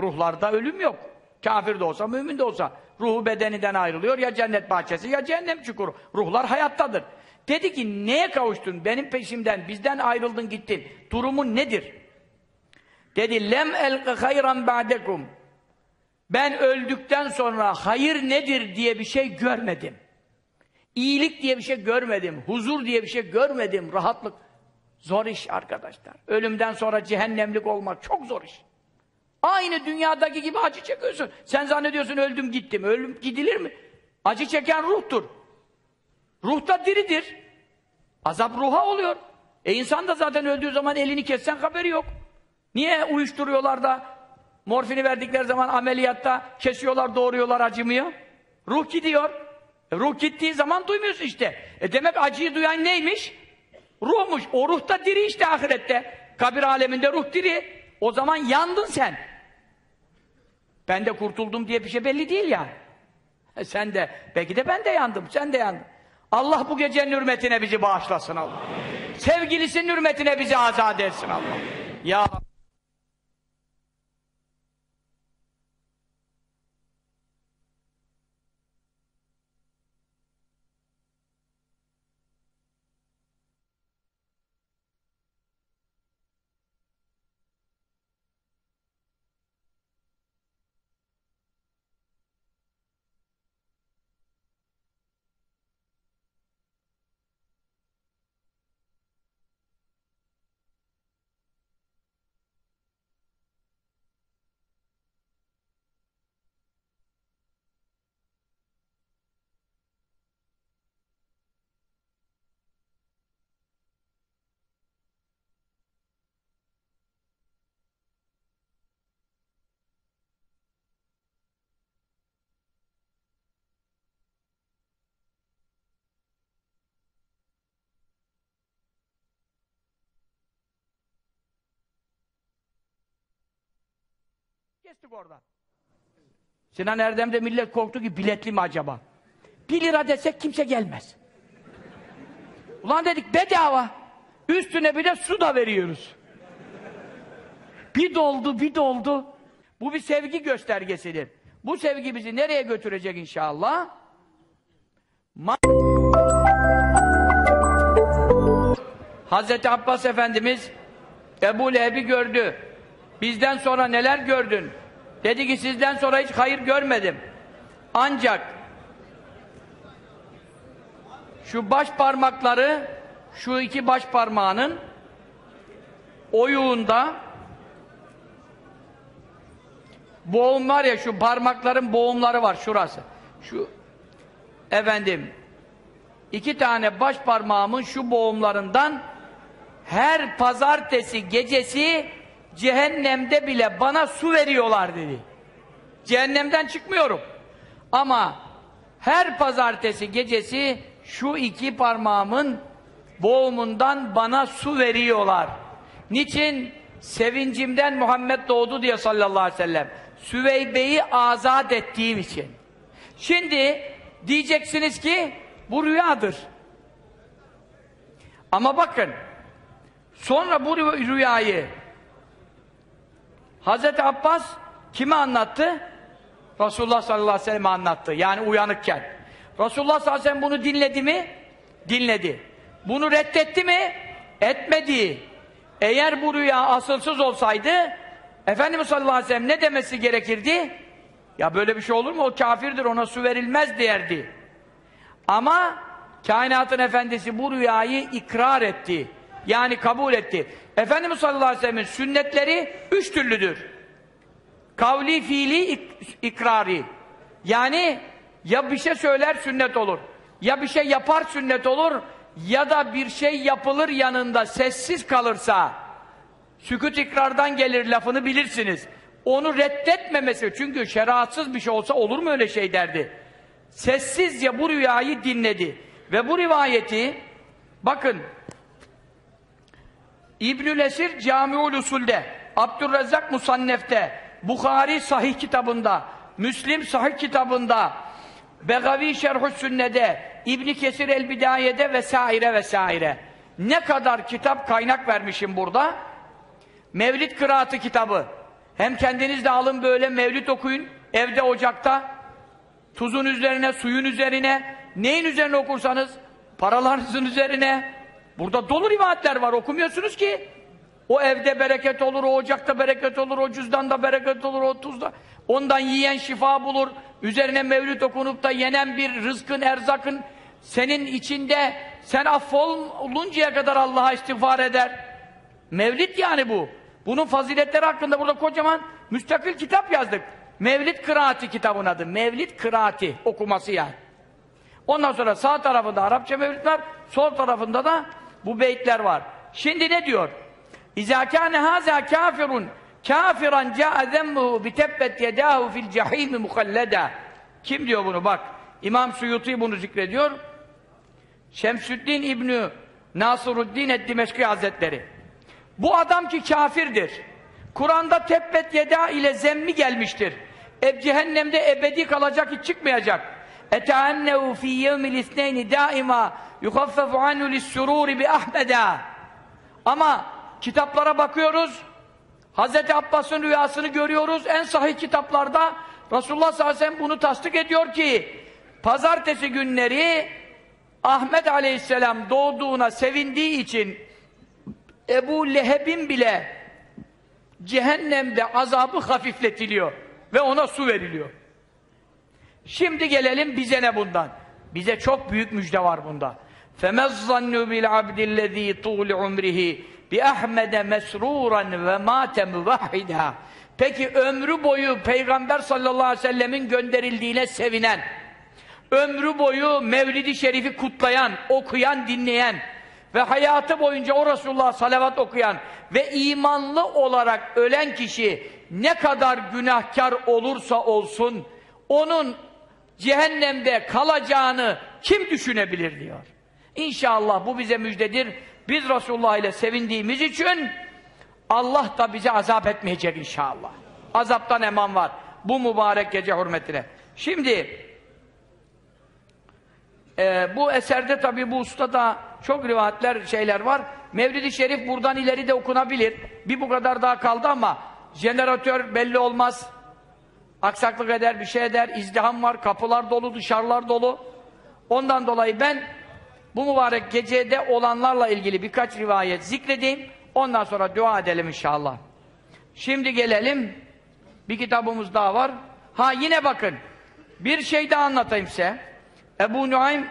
[SPEAKER 1] Ruhlarda ölüm yok. Kafir de olsa, mümin de olsa ruhu bedeninden ayrılıyor ya cennet bahçesi ya cehennem çukuru. Ruhlar hayattadır. Dedi ki neye kavuştun? Benim peşimden, bizden ayrıldın gittin. Durumun nedir? Dedi lem elqe hayran ba'dekum. Ben öldükten sonra hayır nedir diye bir şey görmedim. İyilik diye bir şey görmedim. Huzur diye bir şey görmedim. Rahatlık. Zor iş arkadaşlar. Ölümden sonra cehennemlik olmak çok zor iş. Aynı dünyadaki gibi acı çekiyorsun. Sen zannediyorsun öldüm gittim. Ölüm gidilir mi? Acı çeken ruhtur. Ruh da diridir. Azap ruha oluyor. E insan da zaten öldüğü zaman elini kessen haberi yok. Niye uyuşturuyorlar da morfini verdikleri zaman ameliyatta kesiyorlar, doğruyorlar, acımıyor? Ruh gidiyor. E ruh gittiği zaman duymuyorsun işte. E demek acıyı duyan neymiş? Ruhmuş. O ruh da diri işte ahirette. Kabir aleminde ruh diri. O zaman yandın sen. Ben de kurtuldum diye bir şey belli değil ya. E sen de, belki de ben de yandım, sen de yandın. Allah bu gecenin hürmetine bizi bağışlasın Allah. Sevgilisinin hürmetine bizi azat etsin Allah. Ya Kestik oradan. Sinan Erdem'de millet korktu ki biletli mi acaba? Bir lira desek kimse gelmez. Ulan dedik bedava. Üstüne bir de su da veriyoruz. Bir doldu, bir doldu. Bu bir sevgi göstergesidir. Bu sevgi bizi nereye götürecek inşallah? Ma Hazreti Abbas Efendimiz Ebu Leheb'i gördü. Bizden sonra neler gördün? Dedi ki sizden sonra hiç hayır görmedim. Ancak şu baş parmakları şu iki baş parmağının oyuğunda boğum var ya şu parmakların boğumları var şurası. Şu efendim iki tane baş parmağımın şu boğumlarından her pazartesi gecesi cehennemde bile bana su veriyorlar dedi. Cehennemden çıkmıyorum. Ama her pazartesi gecesi şu iki parmağımın boğumundan bana su veriyorlar. Niçin? Sevincimden Muhammed doğdu diye sallallahu aleyhi ve sellem. Süveybe'yi azat ettiğim için. Şimdi diyeceksiniz ki bu rüyadır. Ama bakın sonra bu rüyayı Hazreti Abbas kime anlattı? Resulullah sallallahu aleyhi ve sellem'e anlattı. Yani uyanıkken. Resulullah sallallahu aleyhi ve sellem bunu dinledi mi? Dinledi. Bunu reddetti mi? etmedi. Eğer bu rüya asılsız olsaydı Efendimiz sallallahu aleyhi ve sellem ne demesi gerekirdi? Ya böyle bir şey olur mu? O kafirdir, ona su verilmez derdi. Ama kainatın efendisi bu rüyayı ikrar etti. Yani kabul etti. Efendimiz sallallahu aleyhi ve sellem'in sünnetleri üç türlüdür. Kavli, fiili, ik ikrari. Yani ya bir şey söyler sünnet olur. Ya bir şey yapar sünnet olur. Ya da bir şey yapılır yanında sessiz kalırsa sükut ikrardan gelir lafını bilirsiniz. Onu reddetmemesi. Çünkü şeriatsız bir şey olsa olur mu öyle şey derdi. Sessizce bu rüyayı dinledi. Ve bu rivayeti bakın İbnül Esir Camiul Usul'de, Abdurrezzak Musannef'te, Bukhari Sahih kitabında, Müslim Sahih kitabında, Begavi Şerhü Sünne'de, İbn Kesir El Bidaye'de vesaire vesaire. Ne kadar kitap kaynak vermişim burada? Mevlid kıraatı kitabı. Hem kendiniz de alın böyle mevlid okuyun, evde ocakta, tuzun üzerine, suyun üzerine, neyin üzerine okursanız, paralarınızın üzerine, burada dolu rivayetler var, okumuyorsunuz ki. O evde bereket olur, o ocakta bereket olur, o cüzdanda bereket olur, o tuzda. Ondan yiyen şifa bulur, üzerine mevlüt okunup da yenen bir rızkın, erzakın senin içinde, sen affoluncaya kadar Allah'a istiğfar eder. Mevlid yani bu. Bunun faziletleri hakkında burada kocaman müstakil kitap yazdık. Mevlid Kıraati kitabın adı. Mevlid Kıraati okuması yani. Ondan sonra sağ tarafında Arapça mevlid var, sol tarafında da bu beytler var. Şimdi ne diyor? İzâ kâne hâzâ kâfirun kâfiran câ'a zemmuhu bitebbet yedâhu fil cehîmi mukalleda. Kim diyor bunu bak. İmam Suyuti bunu zikrediyor. Şemsüddin İbnü Nasruddin et-Dimeşki Hazretleri. Bu adam ki kafirdir. Kur'an'da tebbet yeda ile zemmi gelmiştir. E, cehennemde ebedi kalacak hiç çıkmayacak. Fi yevmil isneyni daima yukaffefu anhu lissururi bi ahmeda. Ama kitaplara bakıyoruz. Hz. Abbas'ın rüyasını görüyoruz. En sahih kitaplarda Resulullah sallallahu aleyhi ve sellem bunu tasdik ediyor ki pazartesi günleri Ahmet aleyhisselam doğduğuna sevindiği için Ebu Leheb'in bile cehennemde azabı hafifletiliyor ve ona su veriliyor. Şimdi gelelim bize ne bundan? Bize çok büyük müjde var bunda. فَمَزَّنُّ بِالْعَبْدِ الَّذ۪ي طُولِ عُمْرِهِ بِأَحْمَدَ مَسْرُورًا وَمَاتَ مُوَحِّدًا Peki ömrü boyu Peygamber sallallahu aleyhi ve sellemin gönderildiğine sevinen, ömrü boyu Mevlid-i Şerif'i kutlayan, okuyan, dinleyen ve hayatı boyunca o Resulullah'a salavat okuyan ve imanlı olarak ölen kişi ne kadar günahkar olursa olsun, onun cehennemde kalacağını kim düşünebilir diyor. İnşallah bu bize müjdedir. Biz Resulullah ile sevindiğimiz için Allah da bize azap etmeyecek inşallah. Azaptan eman var. Bu mübarek gece hürmetine. Şimdi e, bu eserde tabi bu usta da çok rivayetler şeyler var. Mevlid-i Şerif buradan ileri de okunabilir. Bir bu kadar daha kaldı ama jeneratör belli olmaz. Aksaklık eder, bir şey eder. izdiham var, kapılar dolu, dışarılar dolu. Ondan dolayı ben bu mübarek gecede olanlarla ilgili birkaç rivayet zikredeyim. Ondan sonra dua edelim inşallah. Şimdi gelelim. Bir kitabımız daha var. Ha yine bakın. Bir şey daha anlatayım size. Ebu Nuaym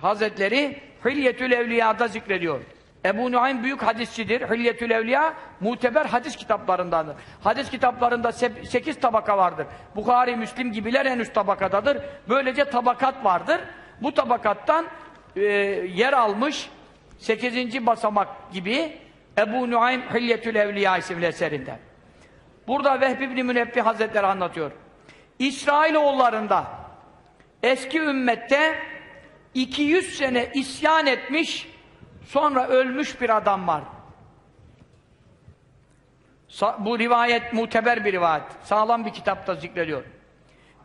[SPEAKER 1] Hazretleri Hilyetül Evliya'da zikrediyor. Ebu Nuaym büyük hadisçidir. Hilyetül Evliya muteber hadis kitaplarındandır. Hadis kitaplarında sekiz tabaka vardır. Bukhari, Müslim gibiler en üst tabakadadır. Böylece tabakat vardır. Bu tabakattan e, yer almış sekizinci basamak gibi Ebu Nuaym Hilyetül Evliya isimli eserinde. Burada Vehbi ibn Münebbih Hazretleri anlatıyor. İsrailoğullarında eski ümmette 200 sene isyan etmiş sonra ölmüş bir adam var. Sa bu rivayet muteber bir rivayet. Sağlam bir kitapta zikrediyor.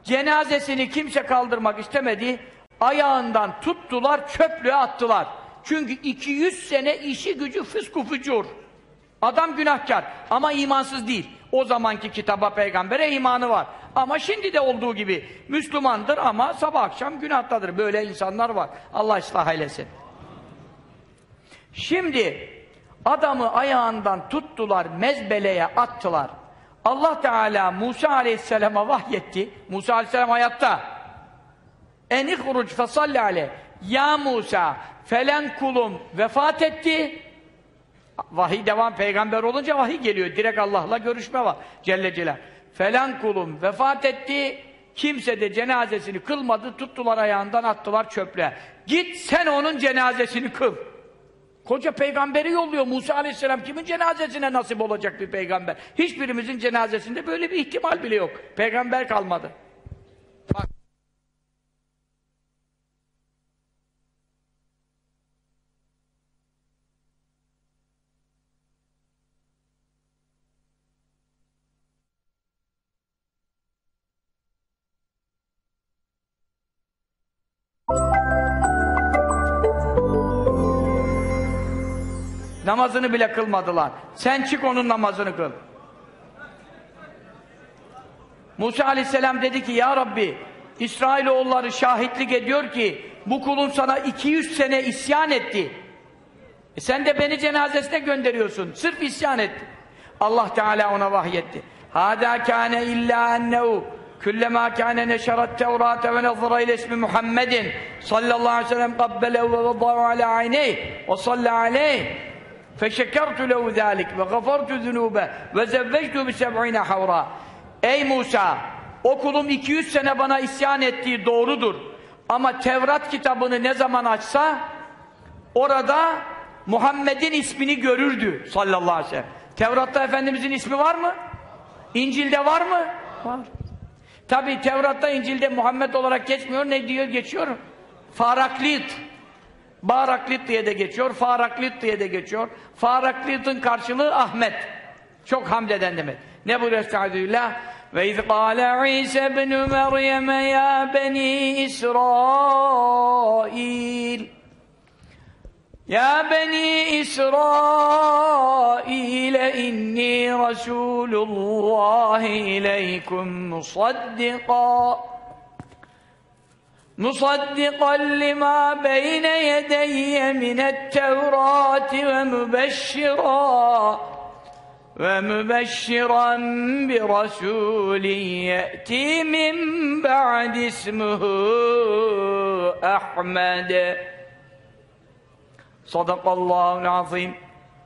[SPEAKER 1] Cenazesini kimse kaldırmak istemedi. Ayağından tuttular, çöplüğe attılar. Çünkü 200 sene işi gücü fısku fücur. Adam günahkar ama imansız değil. O zamanki kitaba peygambere imanı var. Ama şimdi de olduğu gibi Müslümandır ama sabah akşam günahtadır. Böyle insanlar var. Allah ıslah eylesin. Şimdi adamı ayağından tuttular, mezbeleye attılar. Allah Teala Musa Aleyhisselam'a vahyetti. Musa Aleyhisselam hayatta. Eni huruc fesalli aleyh. Ya Musa, felen kulum vefat etti. Vahiy devam, peygamber olunca vahiy geliyor. Direkt Allah'la görüşme var. Celle Celal. Felen kulum vefat etti. Kimse de cenazesini kılmadı. Tuttular ayağından attılar çöple. Git sen onun cenazesini kıl. Koca peygamberi yolluyor Musa aleyhisselam. Kimin cenazesine nasip olacak bir peygamber? Hiçbirimizin cenazesinde böyle bir ihtimal bile yok. Peygamber kalmadı. Bak. Namazını bile kılmadılar. Sen çık onun namazını kıl. Musa aleyhisselam dedi ki ya Rabbi İsrailoğulları şahitlik ediyor ki bu kulun sana 200 sene isyan etti. E sen de beni cenazesine gönderiyorsun. Sırf isyan etti. Allah Teala ona vahyetti. Hâdâ kâne illâ ennehu kullema kâne neşerat tevrâte ve nazara ile ismi Muhammedin sallallahu aleyhi ve sellem kabbelehu ve vadâhu alâ ayneyh ve sallâ aleyh feşekertu lehu zâlik ve gafartu zunûbe ve zevvectu bi seb'ine havra Ey Musa! O kulum 200 sene bana isyan ettiği doğrudur. Ama Tevrat kitabını ne zaman açsa orada Muhammed'in ismini görürdü sallallahu aleyhi ve sellem. Tevrat'ta Efendimizin ismi var mı? İncil'de var mı? Var. Tabi Tevrat'ta İncil'de Muhammed olarak geçmiyor. Ne diyor? Geçiyor. Faraklit. Baraklit diye de geçiyor. Faraklit diye de geçiyor. Faraklit'in karşılığı Ahmet. Çok hamd eden demek. Ne buyuruyor Estağfirullah? Ve iz kâle İsa ibn Meryem ya beni İsrail Ya beni İsrail inni Resulullah ileykum musaddiqa مصدقا لما بين يدي من التوراة ومبشرا ومبشرا برسول يأتي من بعد اسمه أحمد Sadakallahu azim.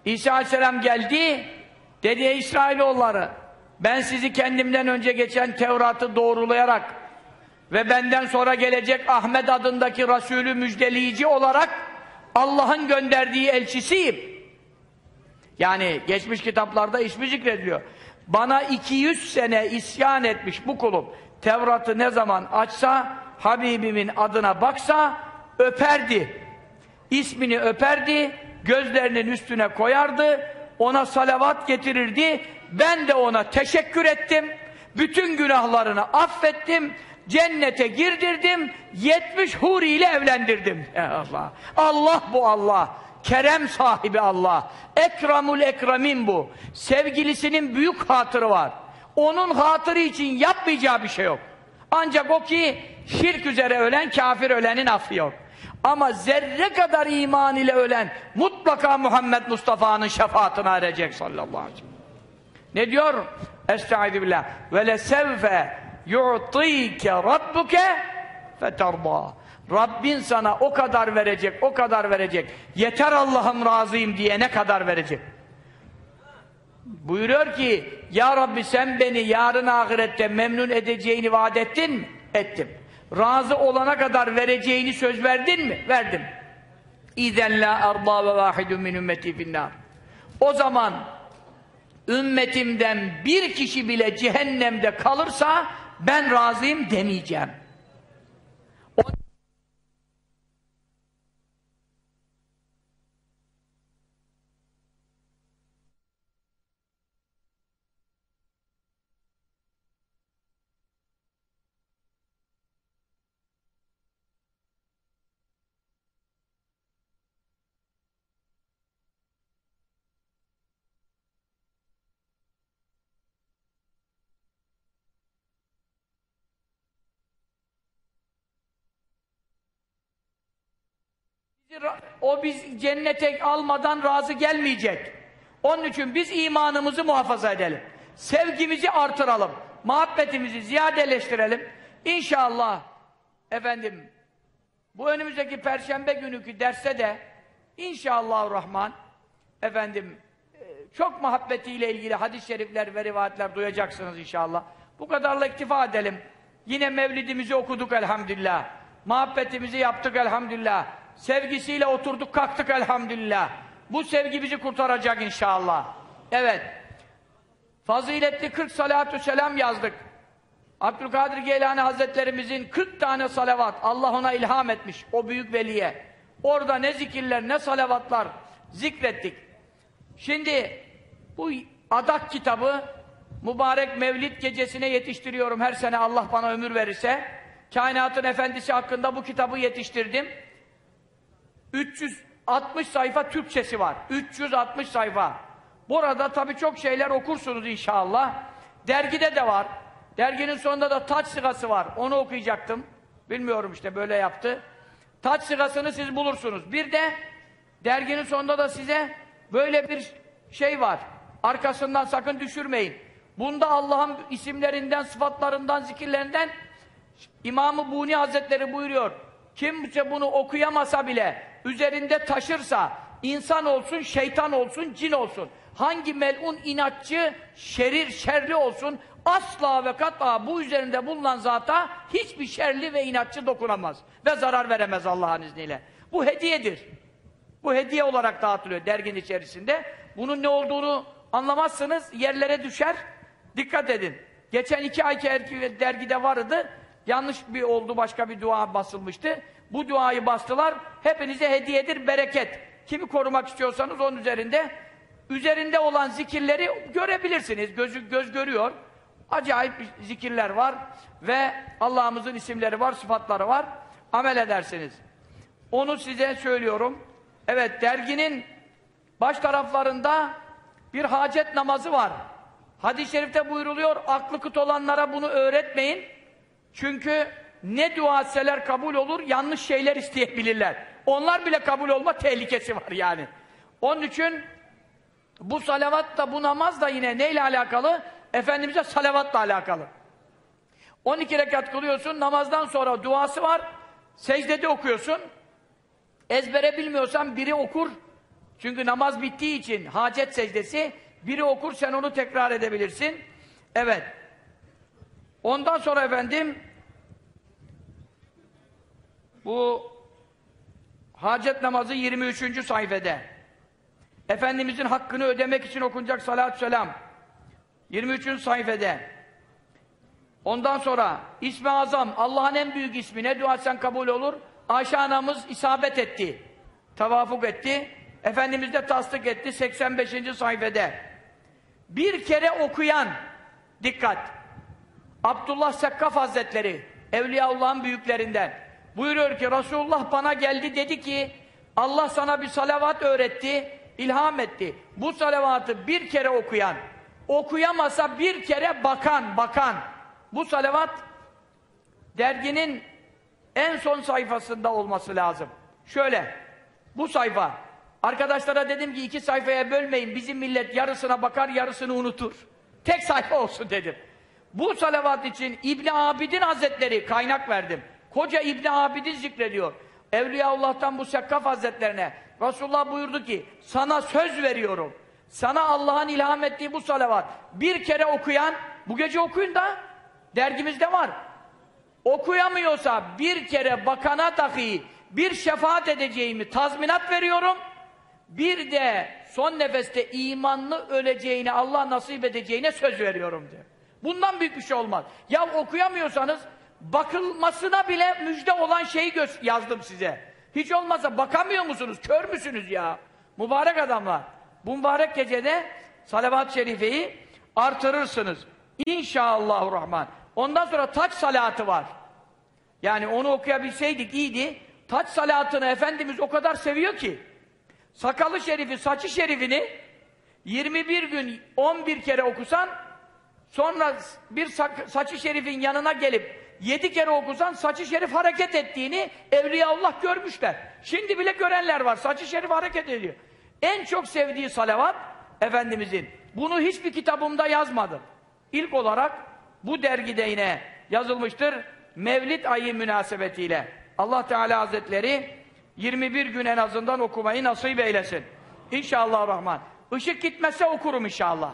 [SPEAKER 1] İsa aleyhisselam geldi. Dedi ey İsrailoğulları ben sizi kendimden önce geçen Tevrat'ı doğrulayarak ve benden sonra gelecek Ahmet adındaki Resulü müjdeleyici olarak Allah'ın gönderdiği elçisiyim. Yani geçmiş kitaplarda ismi zikrediliyor. Bana 200 sene isyan etmiş bu kulum. Tevrat'ı ne zaman açsa, Habibimin adına baksa, öperdi. İsmini öperdi, gözlerinin üstüne koyardı, ona salavat getirirdi. Ben de ona teşekkür ettim. Bütün günahlarını affettim. Cennete girdirdim. 70 huri ile evlendirdim. Allah. Allah bu Allah. Kerem sahibi Allah. Ekramul ekremin bu. Sevgilisinin büyük hatırı var. Onun hatırı için yapmayacağı bir şey yok. Ancak o ki şirk üzere ölen kafir ölenin affı yok. Ama zerre kadar iman ile ölen mutlaka Muhammed Mustafa'nın şefaatine erecek sallallahu aleyhi ve sellem. Ne diyor? Estaizu billah. Ve lesevfe yu'tike rabbuke feterda. Rabbin sana o kadar verecek, o kadar verecek. Yeter Allah'ım razıyım diye ne kadar verecek. Buyuruyor ki, Ya Rabbi sen beni yarın ahirette memnun edeceğini vaat ettin mi? Ettim. Razı olana kadar vereceğini söz verdin mi? Verdim. İzen la arda ve vahidun min ümmeti finnar. O zaman ümmetimden bir kişi bile cehennemde kalırsa ben razıyım demeyeceğim. O biz cennete almadan razı gelmeyecek. Onun için biz imanımızı muhafaza edelim. Sevgimizi artıralım. Muhabbetimizi ziyadeleştirelim. İnşallah efendim bu önümüzdeki perşembe günkü derste de inşallah Rahman efendim e, çok muhabbetiyle ilgili hadis-i şerifler ve rivayetler duyacaksınız inşallah. Bu kadarla iktifa edelim. Yine mevlidimizi okuduk elhamdülillah. Muhabbetimizi yaptık elhamdülillah. Sevgisiyle oturduk kalktık elhamdülillah. Bu sevgi bizi kurtaracak inşallah. Evet. Faziletli 40 salatü selam yazdık. Abdülkadir Geylani Hazretlerimizin 40 tane salavat Allah ona ilham etmiş o büyük veliye. Orada ne zikirler ne salavatlar zikrettik. Şimdi bu adak kitabı mübarek mevlid gecesine yetiştiriyorum her sene Allah bana ömür verirse. Kainatın efendisi hakkında bu kitabı yetiştirdim. 360 sayfa Türkçesi var. 360 sayfa. Burada tabii çok şeyler okursunuz inşallah. Dergide de var. Derginin sonunda da taç sigası var. Onu okuyacaktım. Bilmiyorum işte böyle yaptı. Taç sigasını siz bulursunuz. Bir de derginin sonunda da size böyle bir şey var. Arkasından sakın düşürmeyin. Bunda Allah'ın isimlerinden, sıfatlarından, zikirlerinden İmam-ı Buni Hazretleri buyuruyor. Kimse bunu okuyamasa bile üzerinde taşırsa insan olsun, şeytan olsun, cin olsun. Hangi melun inatçı, şerir, şerli olsun asla ve kat'a bu üzerinde bulunan zata hiçbir şerli ve inatçı dokunamaz. Ve zarar veremez Allah'ın izniyle. Bu hediyedir. Bu hediye olarak dağıtılıyor dergin içerisinde. Bunun ne olduğunu anlamazsınız, yerlere düşer. Dikkat edin. Geçen iki ay dergide vardı. Yanlış bir oldu, başka bir dua basılmıştı. Bu duayı bastılar. Hepinize hediyedir, bereket. Kimi korumak istiyorsanız onun üzerinde üzerinde olan zikirleri görebilirsiniz. Gözü göz görüyor. Acayip zikirler var ve Allah'ımızın isimleri var, sıfatları var. Amel edersiniz. Onu size söylüyorum. Evet, derginin baş taraflarında bir hacet namazı var. Hadis-i şerifte buyruluyor, aklı kıt olanlara bunu öğretmeyin. Çünkü ne dua etseler kabul olur, yanlış şeyler isteyebilirler. Onlar bile kabul olma tehlikesi var yani. Onun için bu salavat da bu namaz da yine neyle alakalı? Efendimiz'e salavatla alakalı. 12 rekat kılıyorsun, namazdan sonra duası var, secdede okuyorsun. Ezbere bilmiyorsan biri okur. Çünkü namaz bittiği için hacet secdesi, biri okur sen onu tekrar edebilirsin. Evet. Ondan sonra efendim bu hacet namazı 23. sayfede. Efendimizin hakkını ödemek için okunacak salatü selam. 23. sayfede. Ondan sonra ismi azam, Allah'ın en büyük ismi ne dua etsen kabul olur. Ayşe anamız isabet etti. Tavafuk etti. Efendimiz de tasdik etti 85. sayfede. Bir kere okuyan, dikkat, Abdullah Sekkaf Hazretleri, Evliyaullah'ın büyüklerinden, buyuruyor ki Resulullah bana geldi dedi ki, Allah sana bir salavat öğretti, ilham etti. Bu salavatı bir kere okuyan, okuyamasa bir kere bakan, bakan. Bu salavat derginin en son sayfasında olması lazım. Şöyle, bu sayfa. Arkadaşlara dedim ki iki sayfaya bölmeyin, bizim millet yarısına bakar, yarısını unutur. Tek sayfa olsun dedim. Bu salavat için İbni Abidin Hazretleri kaynak verdim. Koca İbni Abidin zikrediyor. Evliyaullah'tan bu Sekkaf Hazretlerine Resulullah buyurdu ki sana söz veriyorum. Sana Allah'ın ilham ettiği bu salavat bir kere okuyan bu gece okuyun da dergimizde var. Okuyamıyorsa bir kere bakana dahi bir şefaat edeceğimi tazminat veriyorum. Bir de son nefeste imanlı öleceğine Allah nasip edeceğine söz veriyorum diyor. Bundan büyük bir şey olmaz. Ya okuyamıyorsanız bakılmasına bile müjde olan şeyi yazdım size. Hiç olmazsa bakamıyor musunuz? Kör müsünüz ya? Mübarek adamlar. Bu mübarek gecede salavat-ı şerifeyi artırırsınız. İnşallahurrahman. Ondan sonra taç salatı var. Yani onu okuyabilseydik iyiydi. Taç salatını Efendimiz o kadar seviyor ki sakalı şerifi, saçı şerifini 21 gün 11 kere okusan Sonra bir saçı şerifin yanına gelip yedi kere okusan saçı şerif hareket ettiğini Evliyaullah görmüşler. Şimdi bile görenler var. Saçı şerif hareket ediyor. En çok sevdiği salavat Efendimizin. Bunu hiçbir kitabımda yazmadım. İlk olarak bu dergide yine yazılmıştır. Mevlid ayı münasebetiyle. Allah Teala Hazretleri 21 gün en azından okumayı nasip eylesin. İnşallah Rahman. Işık gitmezse okurum inşallah.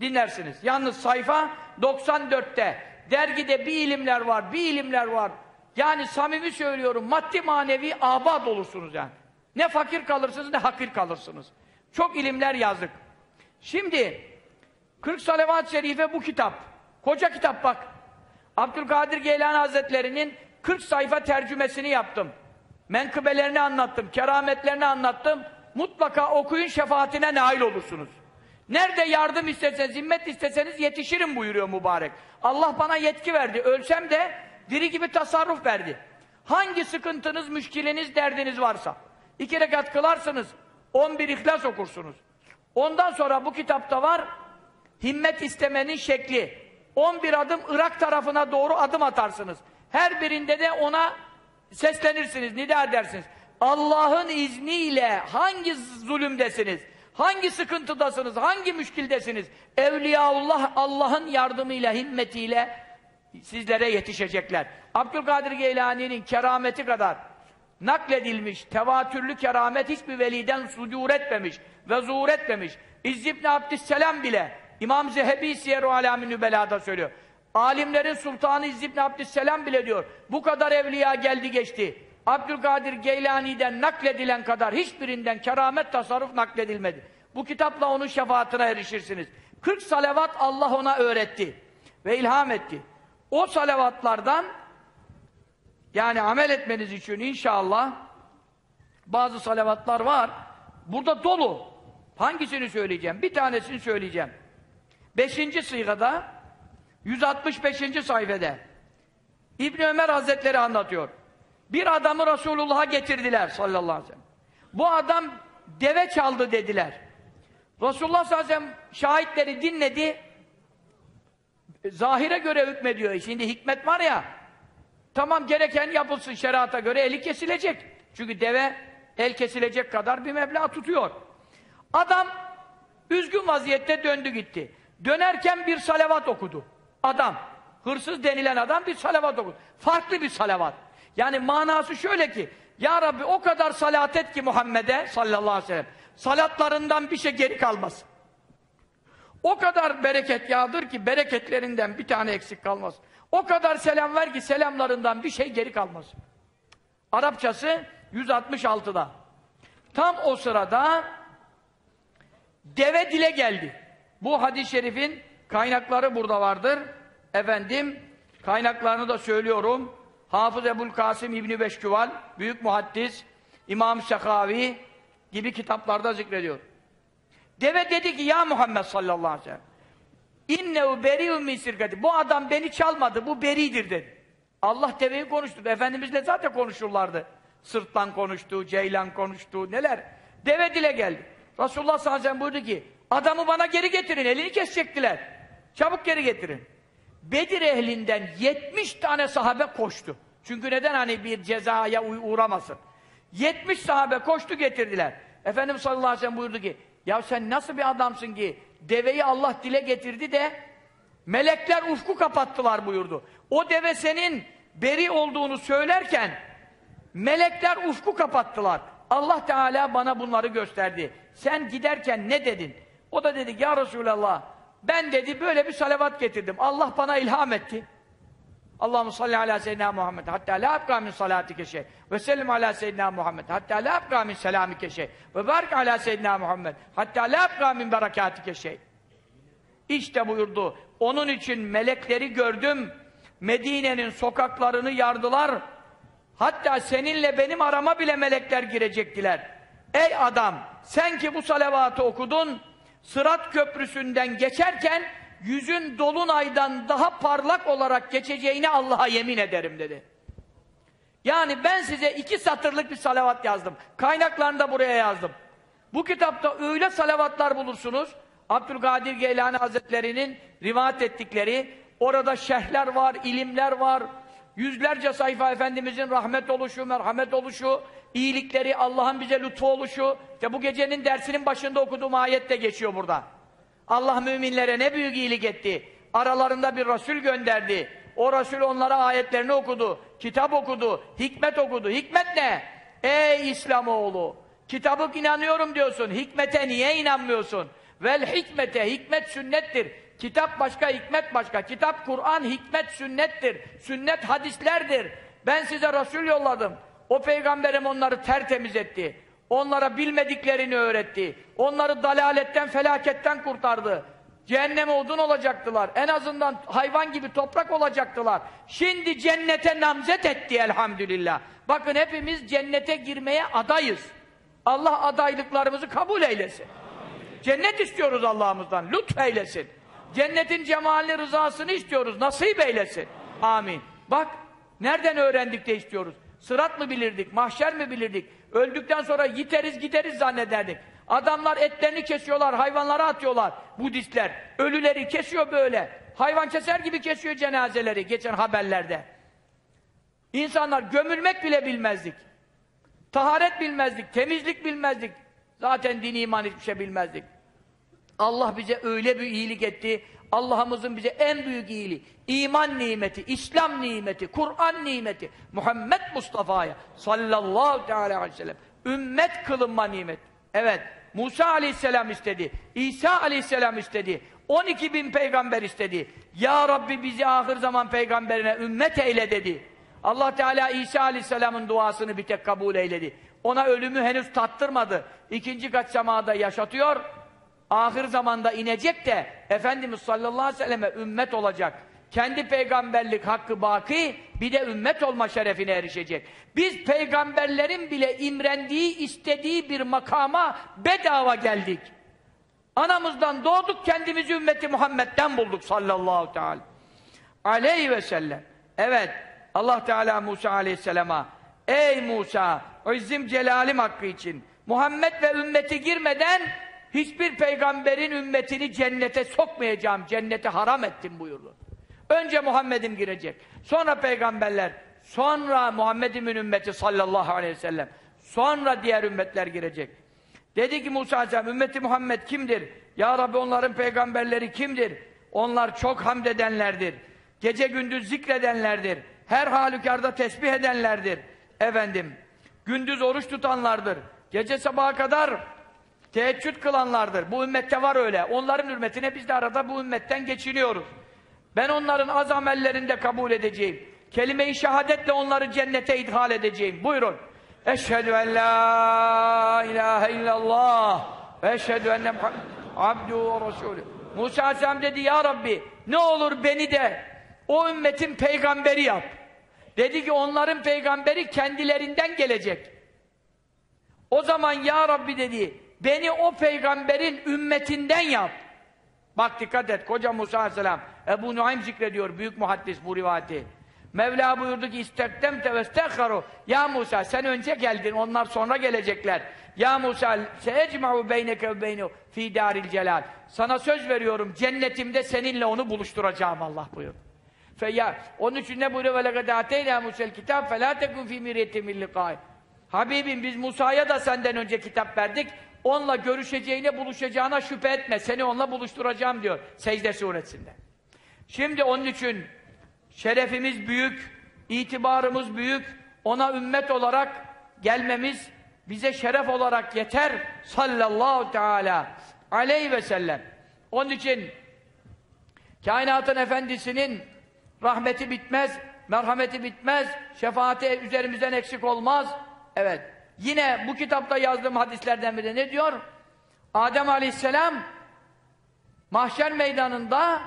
[SPEAKER 1] Dinlersiniz. Yalnız sayfa 94'te. Dergide bir ilimler var, bir ilimler var. Yani samimi söylüyorum, maddi manevi abad olursunuz yani. Ne fakir kalırsınız ne hakir kalırsınız. Çok ilimler yazdık. Şimdi 40 salavat-ı şerife bu kitap. Koca kitap bak. Abdülkadir Geylani Hazretleri'nin 40 sayfa tercümesini yaptım. Menkıbelerini anlattım, kerametlerini anlattım. Mutlaka okuyun şefaatine nail olursunuz. Nerede yardım isteseniz, zimmet isteseniz yetişirim buyuruyor mübarek. Allah bana yetki verdi. Ölsem de diri gibi tasarruf verdi. Hangi sıkıntınız, müşkiliniz, derdiniz varsa. iki rekat kılarsınız, 11 ihlas okursunuz. Ondan sonra bu kitapta var, himmet istemenin şekli. 11 adım Irak tarafına doğru adım atarsınız. Her birinde de ona seslenirsiniz, nida edersiniz. Allah'ın izniyle hangi zulümdesiniz, hangi sıkıntıdasınız, hangi müşkildesiniz, Evliyaullah Allah'ın yardımıyla, himmetiyle sizlere yetişecekler. Abdülkadir Geylani'nin kerameti kadar nakledilmiş, tevatürlü keramet hiçbir veliden sudur etmemiş ve zuhur etmemiş. İzz ibn Abdüsselam bile İmam Zehebi Siyer-i Alâmin Nübelâ'da söylüyor. Alimlerin sultanı İzz ibn Abdüsselam bile diyor. Bu kadar evliya geldi geçti. Abdülkadir Geylani'den nakledilen kadar hiçbirinden keramet tasarruf nakledilmedi. Bu kitapla onun şefaatine erişirsiniz. 40 salavat Allah ona öğretti ve ilham etti. O salavatlardan yani amel etmeniz için inşallah bazı salavatlar var. Burada dolu. Hangisini söyleyeceğim? Bir tanesini söyleyeceğim. Beşinci sıyğada 165. sayfede İbn Ömer Hazretleri anlatıyor. Bir adamı Resulullah'a getirdiler sallallahu aleyhi ve sellem. Bu adam deve çaldı dediler. Resulullah sallallahu aleyhi ve sellem şahitleri dinledi. Zahire göre hükmediyor. Şimdi hikmet var ya tamam gereken yapılsın şerata göre eli kesilecek. Çünkü deve el kesilecek kadar bir meblağ tutuyor. Adam üzgün vaziyette döndü gitti. Dönerken bir salavat okudu. Adam, hırsız denilen adam bir salavat okudu. Farklı bir salavat. Yani manası şöyle ki, Ya Rabbi o kadar salat et ki Muhammed'e sallallahu aleyhi ve sellem, salatlarından bir şey geri kalmasın. O kadar bereket yağdır ki bereketlerinden bir tane eksik kalmaz. O kadar selam ver ki selamlarından bir şey geri kalmaz. Arapçası 166'da. Tam o sırada deve dile geldi. Bu hadis-i şerifin kaynakları burada vardır. Efendim, kaynaklarını da söylüyorum. Hafız Ebul Kasım İbni Beşküval, büyük muhaddis, İmam Sekavi gibi kitaplarda zikrediyor. Deve dedi ki, ya Muhammed sallallahu aleyhi ve sellem, İnnehu beri'un min sirkati. Bu adam beni çalmadı, bu beridir dedi. Allah deveyi konuştu. Efendimizle zaten konuşurlardı. Sırtlan konuştu, ceylan konuştu, neler. Deve dile geldi. Resulullah sallallahu aleyhi ve sellem buyurdu ki, adamı bana geri getirin, elini kesecektiler. Çabuk geri getirin. Bedir ehlinden 70 tane sahabe koştu. Çünkü neden hani bir cezaya uğramasın. 70 sahabe koştu getirdiler. Efendimiz sallallahu aleyhi ve sellem buyurdu ki, ya sen nasıl bir adamsın ki deveyi Allah dile getirdi de melekler ufku kapattılar buyurdu. O deve senin beri olduğunu söylerken melekler ufku kapattılar. Allah Teala bana bunları gösterdi. Sen giderken ne dedin? O da dedi ya Resulallah ben dedi böyle bir salavat getirdim. Allah bana ilham etti. Allahu salli ala seyyidina Muhammed hatta la abqa min salatike şey ve sellim ala seyyidina Muhammed hatta la abqa min selamike şey ve barik ala seyyidina Muhammed hatta la abqa min berekatike şey. İşte buyurdu. Onun için melekleri gördüm. Medine'nin sokaklarını yardılar. Hatta seninle benim arama bile melekler girecektiler. Ey adam! Sen ki bu salavatı okudun, Sırat köprüsünden geçerken yüzün dolunaydan daha parlak olarak geçeceğine Allah'a yemin ederim dedi. Yani ben size iki satırlık bir salavat yazdım. Kaynaklarını da buraya yazdım. Bu kitapta öyle salavatlar bulursunuz. Abdülkadir Geylani Hazretleri'nin rivayet ettikleri Orada şerhler var, ilimler var. Yüzlerce sayfa Efendimizin rahmet oluşu, merhamet oluşu, iyilikleri, Allah'ın bize lütfu oluşu. İşte bu gecenin dersinin başında okuduğum ayet de geçiyor burada. Allah müminlere ne büyük iyilik etti. Aralarında bir Resul gönderdi. O Resul onlara ayetlerini okudu. Kitap okudu. Hikmet okudu. Hikmet ne? Ey İslamoğlu! Kitabı inanıyorum diyorsun. Hikmete niye inanmıyorsun? Vel hikmete. Hikmet sünnettir. Kitap başka, hikmet başka. Kitap Kur'an, hikmet sünnettir. Sünnet hadislerdir. Ben size Resul yolladım. O peygamberim onları tertemiz etti. Onlara bilmediklerini öğretti. Onları dalaletten, felaketten kurtardı. Cehenneme odun olacaktılar. En azından hayvan gibi toprak olacaktılar. Şimdi cennete namzet etti elhamdülillah. Bakın hepimiz cennete girmeye adayız. Allah adaylıklarımızı kabul eylesin. Cennet istiyoruz Allah'ımızdan. Lütfeylesin. Cennetin cemalini, rızasını istiyoruz. Nasip eylesin. Amin. Bak, nereden öğrendik de istiyoruz? Sırat mı bilirdik, mahşer mi bilirdik? Öldükten sonra yiteriz gideriz zannederdik. Adamlar etlerini kesiyorlar, hayvanlara atıyorlar. Budistler. Ölüleri kesiyor böyle. Hayvan keser gibi kesiyor cenazeleri geçen haberlerde. İnsanlar gömülmek bile bilmezdik. Taharet bilmezdik, temizlik bilmezdik. Zaten din iman hiçbir şey bilmezdik. Allah bize öyle bir iyilik etti. Allah'ımızın bize en büyük iyiliği, iman nimeti, İslam nimeti, Kur'an nimeti, Muhammed Mustafa'ya sallallahu teala aleyhi ve sellem, ümmet kılınma nimet. Evet, Musa aleyhisselam istedi, İsa aleyhisselam istedi, 12 bin peygamber istedi. Ya Rabbi bizi ahir zaman peygamberine ümmet eyle dedi. Allah Teala İsa aleyhisselamın duasını bir tek kabul eyledi. Ona ölümü henüz tattırmadı. İkinci kat semada yaşatıyor, ahir zamanda inecek de Efendimiz sallallahu aleyhi ve selleme ümmet olacak. Kendi peygamberlik hakkı baki bir de ümmet olma şerefine erişecek. Biz peygamberlerin bile imrendiği, istediği bir makama bedava geldik. Anamızdan doğduk, kendimizi ümmeti Muhammed'den bulduk sallallahu teala aleyhi ve sellem. Evet, Allah Teala Musa aleyhisselama Ey Musa, izzim celalim hakkı için Muhammed ve ümmeti girmeden hiçbir peygamberin ümmetini cennete sokmayacağım, cennete haram ettim buyurdu. Önce Muhammed'im girecek, sonra peygamberler, sonra Muhammed'imin ümmeti sallallahu aleyhi ve sellem, sonra diğer ümmetler girecek. Dedi ki Musa aleyhisselam, ümmeti Muhammed kimdir? Ya Rabbi onların peygamberleri kimdir? Onlar çok hamd edenlerdir. Gece gündüz zikredenlerdir. Her halükarda tesbih edenlerdir. Efendim, gündüz oruç tutanlardır. Gece sabaha kadar teheccüd kılanlardır. Bu ümmette var öyle. Onların hürmetine biz de arada bu ümmetten geçiniyoruz. Ben onların az amellerinde kabul edeceğim. Kelime-i şehadetle onları cennete idhal edeceğim. Buyurun. Eşhedü en la ilahe illallah ve eşhedü enne abduhu ve resulü. Musa Aleyhisselam dedi ya Rabbi ne olur beni de o ümmetin peygamberi yap. Dedi ki onların peygamberi kendilerinden gelecek. O zaman ya Rabbi dedi beni o peygamberin ümmetinden yap. Bak dikkat et koca Musa Aleyhisselam Ebu Nuaym zikrediyor büyük muhaddis bu rivayeti. Mevla buyurdu ki istektem tevestekharu Ya Musa sen önce geldin onlar sonra gelecekler. Ya Musa seecma'u beyneke ve beynu fi daril celal. Sana söz veriyorum cennetimde seninle onu buluşturacağım Allah buyurdu. Feya onun için ne buyuruyor ateyna Musa'l kitap tekun fi miryetin min liqa'i. Habibim biz Musa'ya da senden önce kitap verdik. Onunla görüşeceğine, buluşacağına şüphe etme. Seni onunla buluşturacağım diyor Secde suresinde. Şimdi onun için şerefimiz büyük, itibarımız büyük. Ona ümmet olarak gelmemiz bize şeref olarak yeter. Sallallahu teala aleyhi ve sellem. Onun için kainatın efendisinin rahmeti bitmez, merhameti bitmez, şefaati üzerimizden eksik olmaz. Evet. Yine bu kitapta yazdığım hadislerden biri ne diyor? Adem aleyhisselam mahşer meydanında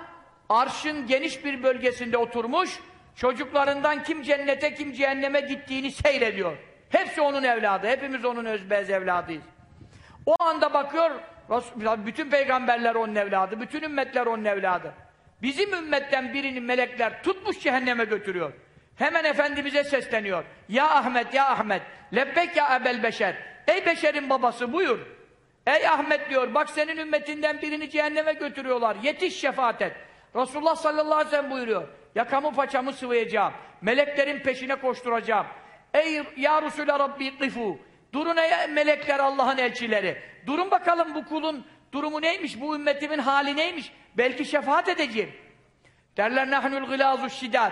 [SPEAKER 1] arşın geniş bir bölgesinde oturmuş, çocuklarından kim cennete kim cehenneme gittiğini seyrediyor. Hepsi onun evladı, hepimiz onun özbez evladıyız. O anda bakıyor, bütün peygamberler onun evladı, bütün ümmetler onun evladı. Bizim ümmetten birini melekler tutmuş cehenneme götürüyor. Hemen Efendimiz'e sesleniyor. Ya Ahmet, ya Ahmet, lebbek ya ebel beşer. Ey beşerin babası buyur. Ey Ahmet diyor, bak senin ümmetinden birini cehenneme götürüyorlar. Yetiş şefaat et. Resulullah sallallahu aleyhi ve sellem buyuruyor. Yakamı paçamı sıvayacağım. Meleklerin peşine koşturacağım. Ey ya Resulü Rabbi qifu. Durun ey melekler Allah'ın elçileri. Durun bakalım bu kulun durumu neymiş? Bu ümmetimin hali neymiş? Belki şefaat edeceğim. Derler nahnul gılazu şiddet.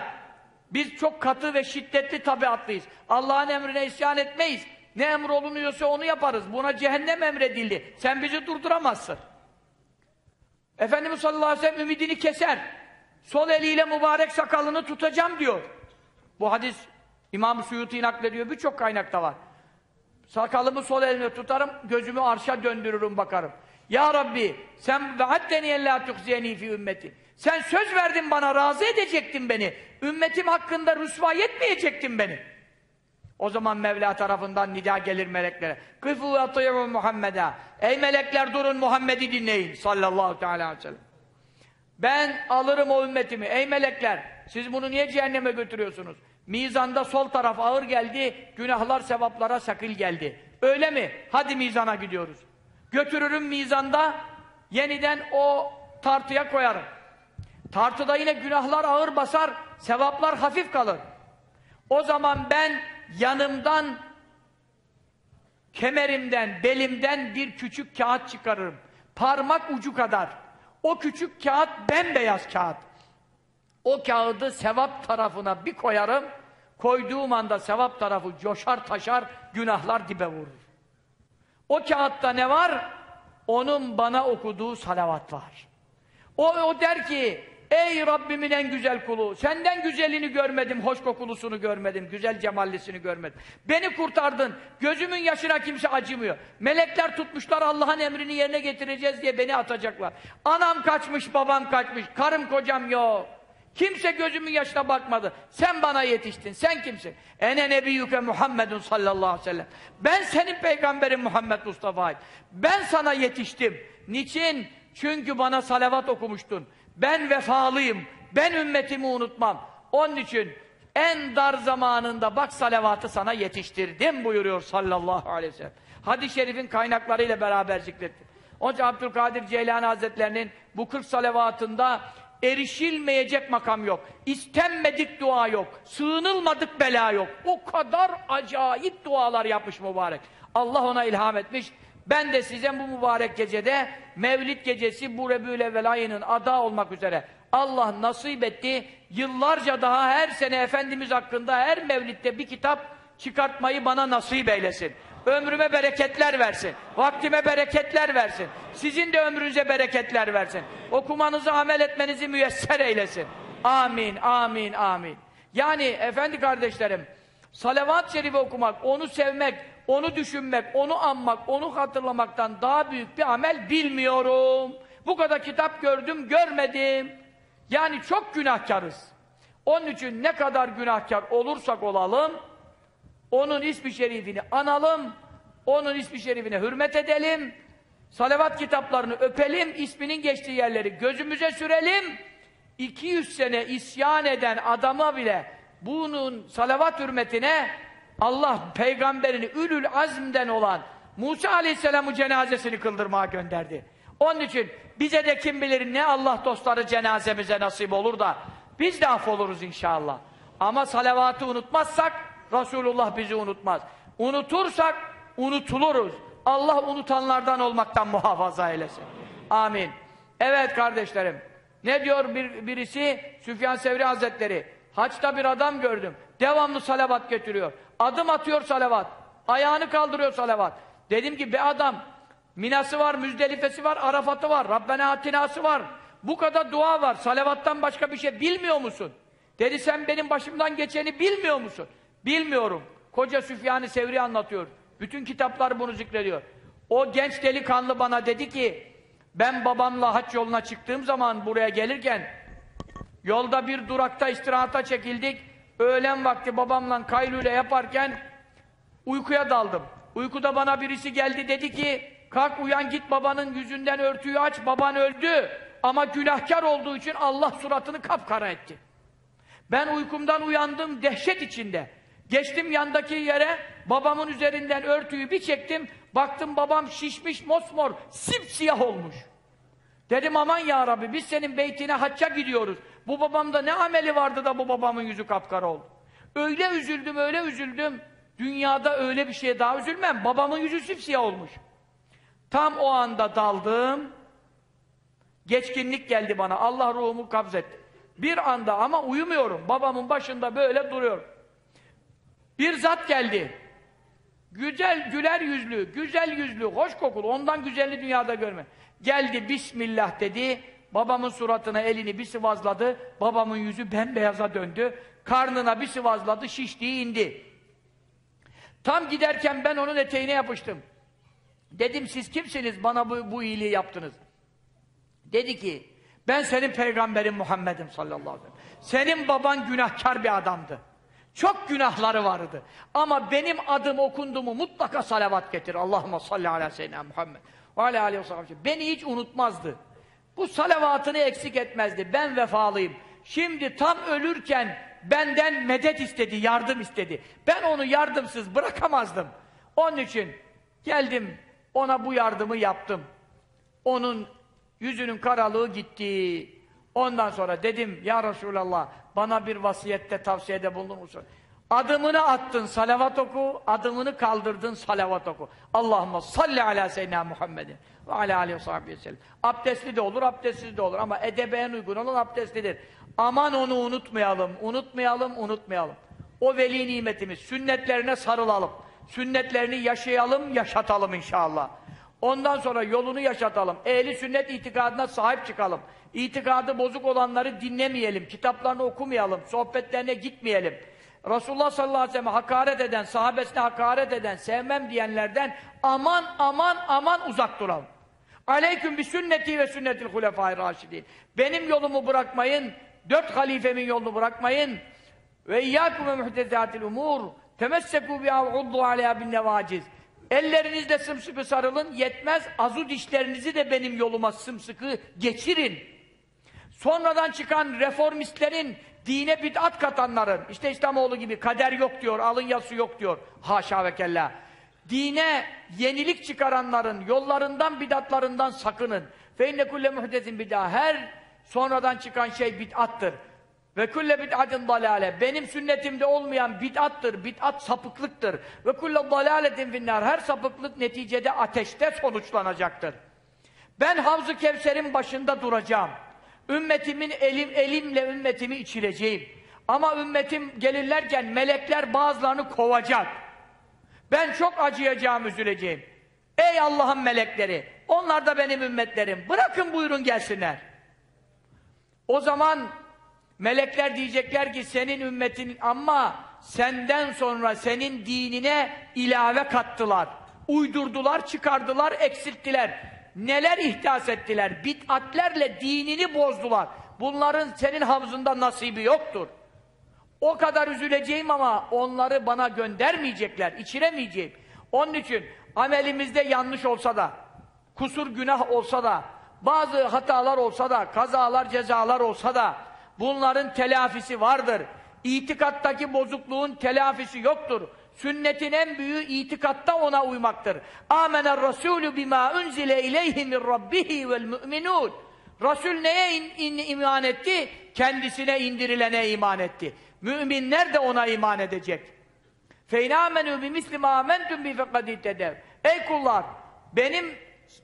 [SPEAKER 1] Biz çok katı ve şiddetli tabiatlıyız. Allah'ın emrine isyan etmeyiz. Ne emrolunuyorsa onu yaparız. Buna cehennem emredildi. Sen bizi durduramazsın. Efendimiz sallallahu aleyhi ve sellem ümidini keser. Sol eliyle mübarek sakalını tutacağım diyor. Bu hadis İmam-ı Suyuti naklediyor. Birçok kaynakta var. Sakalımı sol elimle tutarım, gözümü arşa döndürürüm bakarım. Ya Rabbi, sen vaaddeni ellâ tuhziyeni fi ümmeti. Sen söz verdin bana, razı edecektin beni. Ümmetim hakkında rüsva etmeyecektin beni. O zaman Mevla tarafından nida gelir meleklere. Kıfû atî'û Muhammed'a. Ey melekler durun Muhammed'i dinleyin. Sallallahu teala aleyhi ve sellem. Ben alırım o ümmetimi. Ey melekler, siz bunu niye cehenneme götürüyorsunuz? Mizanda sol taraf ağır geldi, günahlar sevaplara sakil geldi. Öyle mi? Hadi mizana gidiyoruz. Götürürüm mizanda, yeniden o tartıya koyarım. Tartıda yine günahlar ağır basar, sevaplar hafif kalır. O zaman ben yanımdan, kemerimden, belimden bir küçük kağıt çıkarırım. Parmak ucu kadar. O küçük kağıt bembeyaz kağıt. O kağıdı sevap tarafına bir koyarım, koyduğum anda sevap tarafı coşar taşar, günahlar dibe vurur. O kağıtta ne var? Onun bana okuduğu salavat var. O, o der ki, ey Rabbimin en güzel kulu, senden güzelini görmedim, hoş kokulusunu görmedim, güzel cemallisini görmedim. Beni kurtardın, gözümün yaşına kimse acımıyor. Melekler tutmuşlar Allah'ın emrini yerine getireceğiz diye beni atacaklar. Anam kaçmış, babam kaçmış, karım kocam yok. Kimse gözümün yaşına bakmadı. Sen bana yetiştin. Sen kimsin? Ene nebiyyüke Muhammedun sallallahu aleyhi ve sellem. Ben senin peygamberin Muhammed Mustafa'yım. Ben sana yetiştim. Niçin? Çünkü bana salavat okumuştun. Ben vefalıyım. Ben ümmetimi unutmam. Onun için en dar zamanında bak salavatı sana yetiştirdim buyuruyor sallallahu aleyhi ve sellem. Hadis-i şerifin kaynaklarıyla beraber zikretti. Onun için Abdülkadir Ceylani Hazretlerinin bu 40 salavatında erişilmeyecek makam yok. İstenmedik dua yok. Sığınılmadık bela yok. O kadar acayip dualar yapmış mübarek. Allah ona ilham etmiş. Ben de size bu mübarek gecede Mevlid gecesi bu Rebül ayının ada olmak üzere Allah nasip etti. Yıllarca daha her sene Efendimiz hakkında her Mevlid'de bir kitap çıkartmayı bana nasip eylesin. Ömrüme bereketler versin. Vaktime bereketler versin. Sizin de ömrünüze bereketler versin. Okumanızı, amel etmenizi müyesser eylesin. Amin, amin, amin. Yani efendi kardeşlerim, salavat-ı şerifi okumak, onu sevmek, onu düşünmek, onu anmak, onu hatırlamaktan daha büyük bir amel bilmiyorum. Bu kadar kitap gördüm, görmedim. Yani çok günahkarız. Onun için ne kadar günahkar olursak olalım, onun ismi şerifini analım, onun ismi şerifine hürmet edelim, salavat kitaplarını öpelim, isminin geçtiği yerleri gözümüze sürelim, 200 sene isyan eden adama bile bunun salavat hürmetine Allah peygamberini ülül azmden olan Musa aleyhisselamı cenazesini kıldırmaya gönderdi. Onun için bize de kim bilir ne Allah dostları cenazemize nasip olur da biz de affoluruz inşallah. Ama salavatı unutmazsak Resulullah bizi unutmaz. Unutursak unutuluruz. Allah unutanlardan olmaktan muhafaza eylesin. Amin. Evet kardeşlerim. Ne diyor bir, birisi? Süfyan Sevri Hazretleri. Haçta bir adam gördüm. Devamlı salavat getiriyor. Adım atıyor salavat. Ayağını kaldırıyor salavat. Dedim ki be adam Minası var, Müzdelifesi var, Arafat'ı var, Rabbena Atinası var. Bu kadar dua var. Salavattan başka bir şey bilmiyor musun? Dedi sen benim başımdan geçeni bilmiyor musun? Bilmiyorum. Koca Süfyan-ı Sevri anlatıyor. Bütün kitaplar bunu zikrediyor. O genç delikanlı bana dedi ki ben babamla haç yoluna çıktığım zaman buraya gelirken yolda bir durakta istirahata çekildik. Öğlen vakti babamla kaylule yaparken uykuya daldım. Uykuda bana birisi geldi dedi ki kalk uyan git babanın yüzünden örtüyü aç baban öldü. Ama günahkar olduğu için Allah suratını kapkara etti. Ben uykumdan uyandım dehşet içinde. Geçtim yandaki yere, babamın üzerinden örtüyü bir çektim, baktım babam şişmiş, mosmor, simsiyah olmuş. Dedim aman ya Rabbi biz senin beytine hacca gidiyoruz. Bu babamda ne ameli vardı da bu babamın yüzü kapkara oldu. Öyle üzüldüm, öyle üzüldüm. Dünyada öyle bir şeye daha üzülmem. Babamın yüzü sipsiyah olmuş. Tam o anda daldım. Geçkinlik geldi bana. Allah ruhumu kabzetti. Bir anda ama uyumuyorum. Babamın başında böyle duruyorum. Bir zat geldi. Güzel, güler yüzlü, güzel yüzlü, hoş kokulu. Ondan güzelliği dünyada görme. Geldi, Bismillah dedi. Babamın suratına elini bir sıvazladı. Babamın yüzü bembeyaza döndü. Karnına bir sıvazladı, şiştiği indi. Tam giderken ben onun eteğine yapıştım. Dedim siz kimsiniz bana bu, bu iyiliği yaptınız? Dedi ki ben senin peygamberin Muhammed'im sallallahu aleyhi ve sellem. Senin baban günahkar bir adamdı. Çok günahları vardı. Ama benim adım okundu mu mutlaka salavat getir. Allahümme salli ala seyyidina Muhammed. Ve ala aleyhi. Beni hiç unutmazdı. Bu salavatını eksik etmezdi. Ben vefalıyım. Şimdi tam ölürken benden medet istedi, yardım istedi. Ben onu yardımsız bırakamazdım. Onun için geldim, ona bu yardımı yaptım. Onun yüzünün karalığı gitti. Ondan sonra dedim, Ya Resulallah, bana bir vasiyette tavsiyede bulunur musun? Adımını attın, salavat oku, adımını kaldırdın, salavat oku. Allahümme salli ala seyyidina Muhammedin ve ala aleyhi ve sahibi sellem. Abdestli de olur, abdestsiz de olur ama edebe en uygun olan abdestlidir. Aman onu unutmayalım, unutmayalım, unutmayalım. O veli nimetimiz, sünnetlerine sarılalım. Sünnetlerini yaşayalım, yaşatalım inşallah. Ondan sonra yolunu yaşatalım. Ehli sünnet itikadına sahip çıkalım. İtikadı bozuk olanları dinlemeyelim. Kitaplarını okumayalım. Sohbetlerine gitmeyelim. Resulullah sallallahu aleyhi ve sellem hakaret eden, sahabesine hakaret eden, sevmem diyenlerden aman aman aman uzak duralım. Aleyküm bi sünneti ve sünnetil hulefai raşidin. Benim yolumu bırakmayın, dört halifemin yolunu bırakmayın. Ve iyyâkum ve muhtezatil umur. Temessekû bi'av'uddu aleyha bin nevaciz. Ellerinizle sımsıkı sarılın, yetmez, azu dişlerinizi de benim yoluma sımsıkı geçirin. Sonradan çıkan reformistlerin, dine bid'at katanların, işte İslamoğlu gibi kader yok diyor, alın yazısı yok diyor. Haşa ve kella. Dine yenilik çıkaranların, yollarından, bid'atlarından sakının. Fe inne kulle muhdesin bid'a. Her sonradan çıkan şey bid'attır. Ve kulle bid'atin dalale. Benim sünnetimde olmayan bid'attır. Bid'at sapıklıktır. Ve kulle dalaletin finnar. Her sapıklık neticede ateşte sonuçlanacaktır. Ben Havz-ı Kevser'in başında duracağım. Ümmetimin elim elimle ümmetimi içireceğim. Ama ümmetim gelirlerken melekler bazılarını kovacak. Ben çok acıyacağım, üzüleceğim. Ey Allah'ın melekleri! Onlar da benim ümmetlerim. Bırakın buyurun gelsinler. O zaman melekler diyecekler ki senin ümmetin ama senden sonra senin dinine ilave kattılar. Uydurdular, çıkardılar, eksilttiler. Neler ihdas ettiler? Bid'atlerle dinini bozdular. Bunların senin havzında nasibi yoktur. O kadar üzüleceğim ama onları bana göndermeyecekler, içiremeyeceğim. Onun için amelimizde yanlış olsa da, kusur günah olsa da, bazı hatalar olsa da, kazalar cezalar olsa da, bunların telafisi vardır. İtikattaki bozukluğun telafisi yoktur. Sünnetin en büyüğü itikatta ona uymaktır. Amener Resulü bima unzile ileyhi min rabbihi vel müminun. Resul neye in, in, iman etti? Kendisine indirilene iman etti. Müminler de ona iman edecek. Feynâmenû bimisli mâ amentum bi. Ey kullar! Benim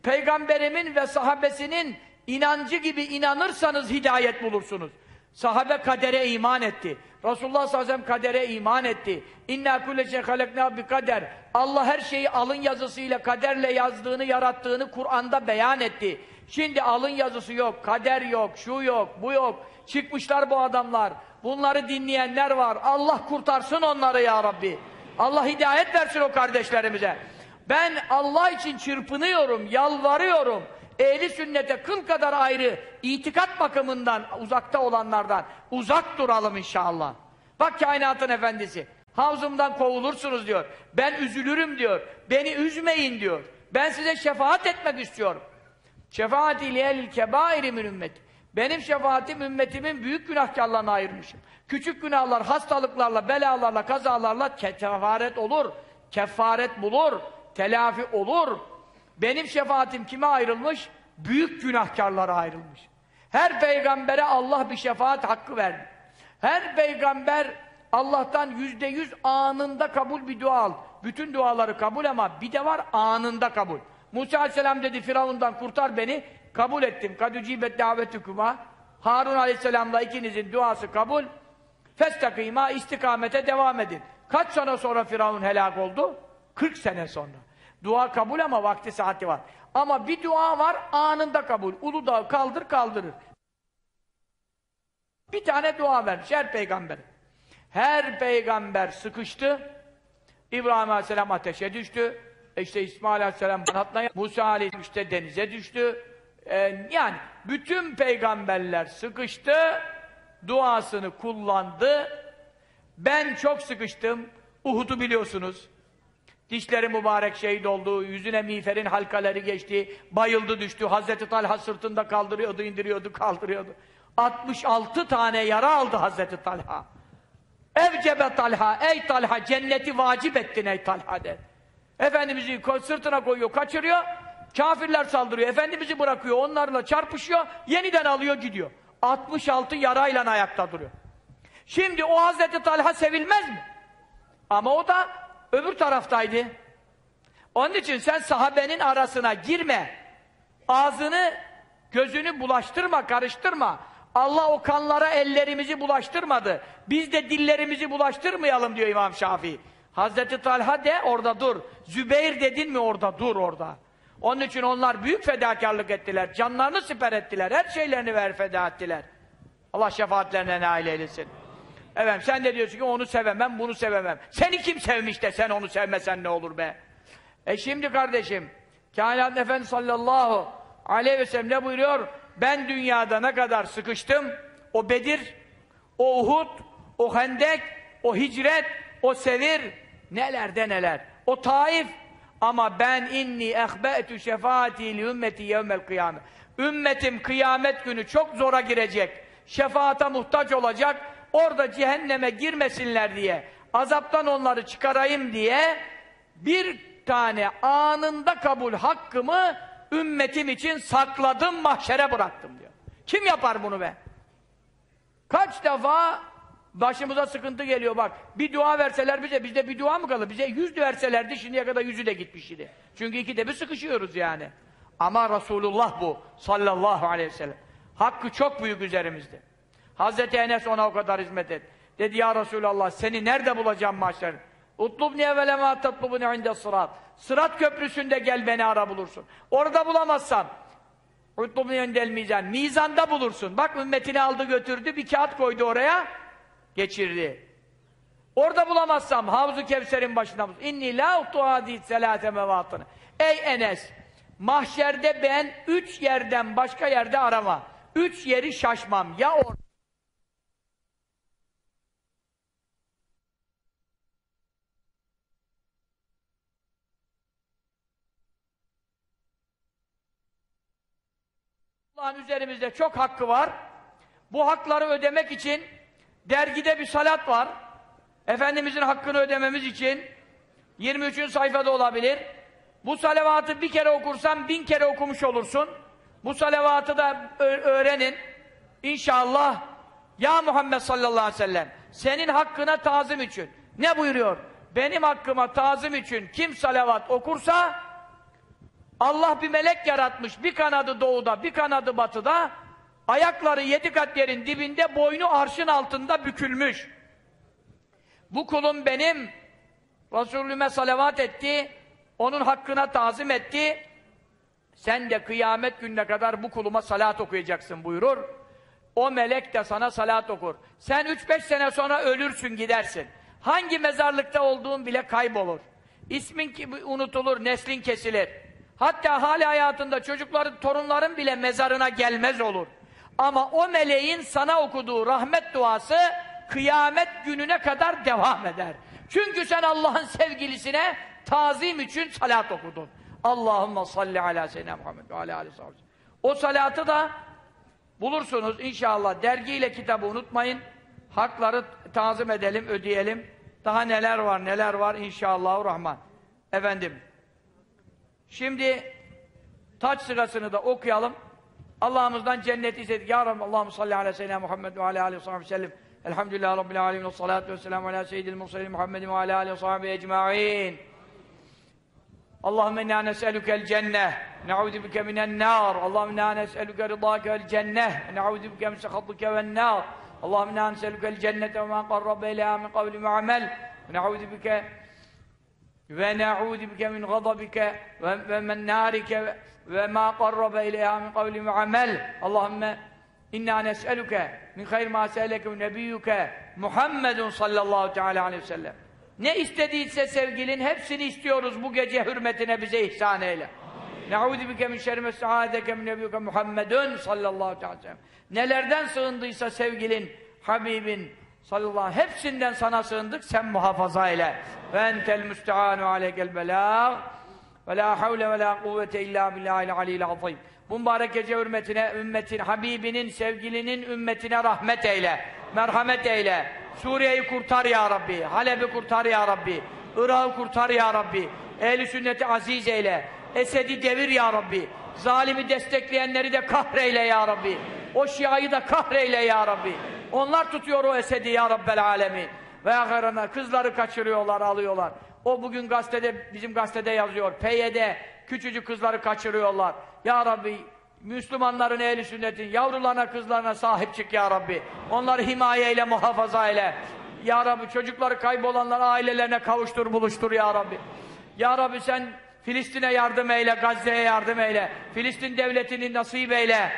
[SPEAKER 1] peygamberimin ve sahabesinin inancı gibi inanırsanız hidayet bulursunuz. Sahabe kadere iman etti. Resulullah sallallahu aleyhi ve sellem kadere iman etti. İnna kulle şey halekna bi kader. Allah her şeyi alın yazısıyla kaderle yazdığını, yarattığını Kur'an'da beyan etti. Şimdi alın yazısı yok, kader yok, şu yok, bu yok. Çıkmışlar bu adamlar. Bunları dinleyenler var. Allah kurtarsın onları ya Rabbi. Allah hidayet versin o kardeşlerimize. Ben Allah için çırpınıyorum, yalvarıyorum. Ehli sünnete kıl kadar ayrı, itikat bakımından uzakta olanlardan uzak duralım inşallah. Bak kainatın efendisi, havzımdan kovulursunuz diyor. Ben üzülürüm diyor. Beni üzmeyin diyor. Ben size şefaat etmek istiyorum. Şefaati liyelil kebairi min ümmeti. Benim şefaatim ümmetimin büyük günahkarlarına ayırmışım. Küçük günahlar, hastalıklarla, belalarla, kazalarla kefaret olur. Kefaret bulur. Telafi olur. Benim şefaatim kime ayrılmış? büyük günahkarlara ayrılmış. Her peygambere Allah bir şefaat hakkı verdi. Her peygamber Allah'tan yüzde yüz anında kabul bir dua al. Bütün duaları kabul ama bir de var anında kabul. Musa aleyhisselam dedi Firavundan kurtar beni. Kabul ettim. Kadücibet davetüküma. Harun aleyhisselamla ikinizin duası kabul. Festakîmâ istikamete devam edin. Kaç sene sonra Firavun helak oldu? 40 sene sonra. Dua kabul ama vakti saati var. Ama bir dua var anında kabul. Uludağ kaldır kaldırır. Bir tane dua vermiş her peygamber. Her peygamber sıkıştı. İbrahim Aleyhisselam ateşe düştü. E İşte İsmail Aleyhisselam kanatına, Musa Aleyhisselam işte denize düştü. Ee, yani bütün peygamberler sıkıştı, duasını kullandı. Ben çok sıkıştım. Uhud'u biliyorsunuz. Dişleri mübarek şehit oldu, yüzüne miğferin halkaları geçti, bayıldı düştü, Hazreti Talha sırtında kaldırıyordu, indiriyordu, kaldırıyordu. 66 tane yara aldı Hazreti Talha. Evcebe Talha, ey Talha cenneti vacip ettin ey Talha der. Efendimiz'i sırtına koyuyor, kaçırıyor, kafirler saldırıyor, Efendimiz'i bırakıyor, onlarla çarpışıyor, yeniden alıyor gidiyor. 66 yarayla ayakta duruyor. Şimdi o Hazreti Talha sevilmez mi? Ama o da öbür taraftaydı. Onun için sen sahabenin arasına girme. Ağzını, gözünü bulaştırma, karıştırma. Allah o kanlara ellerimizi bulaştırmadı. Biz de dillerimizi bulaştırmayalım diyor İmam Şafii. Hazreti Talha de orada dur. Zübeyir dedin mi orada dur orada. Onun için onlar büyük fedakarlık ettiler. Canlarını siper ettiler. Her şeylerini ver feda ettiler. Allah şefaatlerine nail eylesin. Efendim sen de diyorsun ki onu sevemem, bunu sevemem. Seni kim sevmiş de sen onu sevmesen ne olur be? E şimdi kardeşim, Kainat Efendisi sallallahu aleyhi ve sellem ne buyuruyor? Ben dünyada ne kadar sıkıştım, o Bedir, o Uhud, o Hendek, o Hicret, o Sevir, nelerde neler. O Taif, ama ben inni ehbe'tü şefaati li ümmeti yevmel kıyamet. Ümmetim kıyamet günü çok zora girecek. Şefaata muhtaç olacak. Orada cehenneme girmesinler diye, azaptan onları çıkarayım diye bir tane anında kabul hakkımı ümmetim için sakladım, mahşere bıraktım diyor. Kim yapar bunu be? Kaç defa başımıza sıkıntı geliyor bak. Bir dua verseler bize, bizde bir dua mı kalır? Bize yüz verselerdi şimdiye kadar yüzü de gitmiş idi. Çünkü ikide bir sıkışıyoruz yani. Ama Resulullah bu sallallahu aleyhi ve sellem. Hakkı çok büyük üzerimizde. Hazreti Enes ona o kadar hizmet et. Dedi ya Resulallah seni nerede bulacağım mahşer? Utlubni evvele ma tatlubuni inde sırat. Sırat köprüsünde gel beni ara bulursun. Orada bulamazsam Utlubni indel mizan. Mizanda bulursun. Bak ümmetini aldı götürdü bir kağıt koydu oraya geçirdi. Orada bulamazsam Havzu Kevser'in başına bulursun. İnni la uhtu hadid selate mevatını. Ey Enes mahşerde ben üç yerden başka yerde arama. Üç yeri şaşmam. Ya orada Allah'ın üzerimizde çok hakkı var. Bu hakları ödemek için dergide bir salat var. Efendimizin hakkını ödememiz için 23. sayfada olabilir. Bu salavatı bir kere okursan bin kere okumuş olursun. Bu salavatı da öğrenin. İnşallah ya Muhammed sallallahu aleyhi ve sellem senin hakkına tazim için. Ne buyuruyor? Benim hakkıma tazim için kim salavat okursa Allah bir melek yaratmış. Bir kanadı doğuda, bir kanadı batıda. Ayakları yedi kat yerin dibinde, boynu arşın altında bükülmüş. Bu kulum benim Resulüme salavat etti. Onun hakkına tazim etti. Sen de kıyamet gününe kadar bu kuluma salat okuyacaksın buyurur. O melek de sana salat okur. Sen üç beş sene sonra ölürsün gidersin. Hangi mezarlıkta olduğun bile kaybolur. İsmin unutulur, neslin kesilir. Hatta hali hayatında çocukların, torunların bile mezarına gelmez olur. Ama o meleğin sana okuduğu rahmet duası kıyamet gününe kadar devam eder. Çünkü sen Allah'ın sevgilisine tazim için salat okudun. Allahümme salli ala seyyidina Muhammed ve ala aleyhi O salatı da bulursunuz inşallah. Dergiyle kitabı unutmayın. Hakları tazim edelim, ödeyelim. Daha neler var, neler var inşallah rahman. Efendim, Şimdi taç sırasını da okuyalım. Allah'ımızdan cennet istedik. Ya Rabbi Allah'ım salli ala seyyidina Muhammed ve aleyhi ve sellem. Elhamdülillah Rabbil alemin ve salatu ve selamu ala seyyidil mursalin Muhammedin ve ala aleyhi ve sahibi ecma'in. Allahümme inna nes'elükel cenneh ne'udü bike minen nâr Allahümme inna nes'elüke rıdâkel cenneh ne'udü bike misekhatlike ven nâr Allahümme inna nes'elükel cennete ve men qarrabe ilâ min kavli ve amel ve na'udü bike min gadabike ve men narike ve ma qarrabe ileyha min kavli ve amel Allahümme inna nes'eluke min hayr ma se'eleke nebiyyuke Muhammedun sallallahu teala aleyhi ve sellem. Ne istediyse sevgilin hepsini istiyoruz bu gece hürmetine bize ihsan eyle. Na'udü bike min şerri mes'adeke min nebiyyuke Muhammedun sallallahu teala aleyhi ve sellem. Nelerden sığındıysa sevgilin Habibin sallallahu aleyhi hepsinden sana sığındık sen muhafaza eyle. Ve entel müsteânu aleykel belâh ve la havle ve la kuvvete illa billahil aliyyil azîm. Bu mübarek gece hürmetine, ümmetin, Habibinin, sevgilinin ümmetine rahmet eyle, merhamet eyle. Suriye'yi kurtar ya Rabbi, Halep'i kurtar ya Rabbi, Irak'ı kurtar ya Rabbi, ehl sünneti aziz eyle, Esed'i devir ya Rabbi, zalimi destekleyenleri de kahreyle ya Rabbi, o şiayı da kahreyle ya Rabbi. Onlar tutuyor o Esed'i ya Rabbel alemin. Ve ahirana kızları kaçırıyorlar, alıyorlar. O bugün gazetede, bizim gazetede yazıyor, PYD, küçücük kızları kaçırıyorlar. Ya Rabbi, Müslümanların ehli sünnetin yavrularına kızlarına sahip çık ya Rabbi. Onları himaye ile muhafaza ile. Ya Rabbi çocukları kaybolanlar ailelerine kavuştur buluştur ya Rabbi. Ya Rabbi sen Filistin'e yardım eyle, Gazze'ye yardım eyle. Filistin devletini nasip eyle.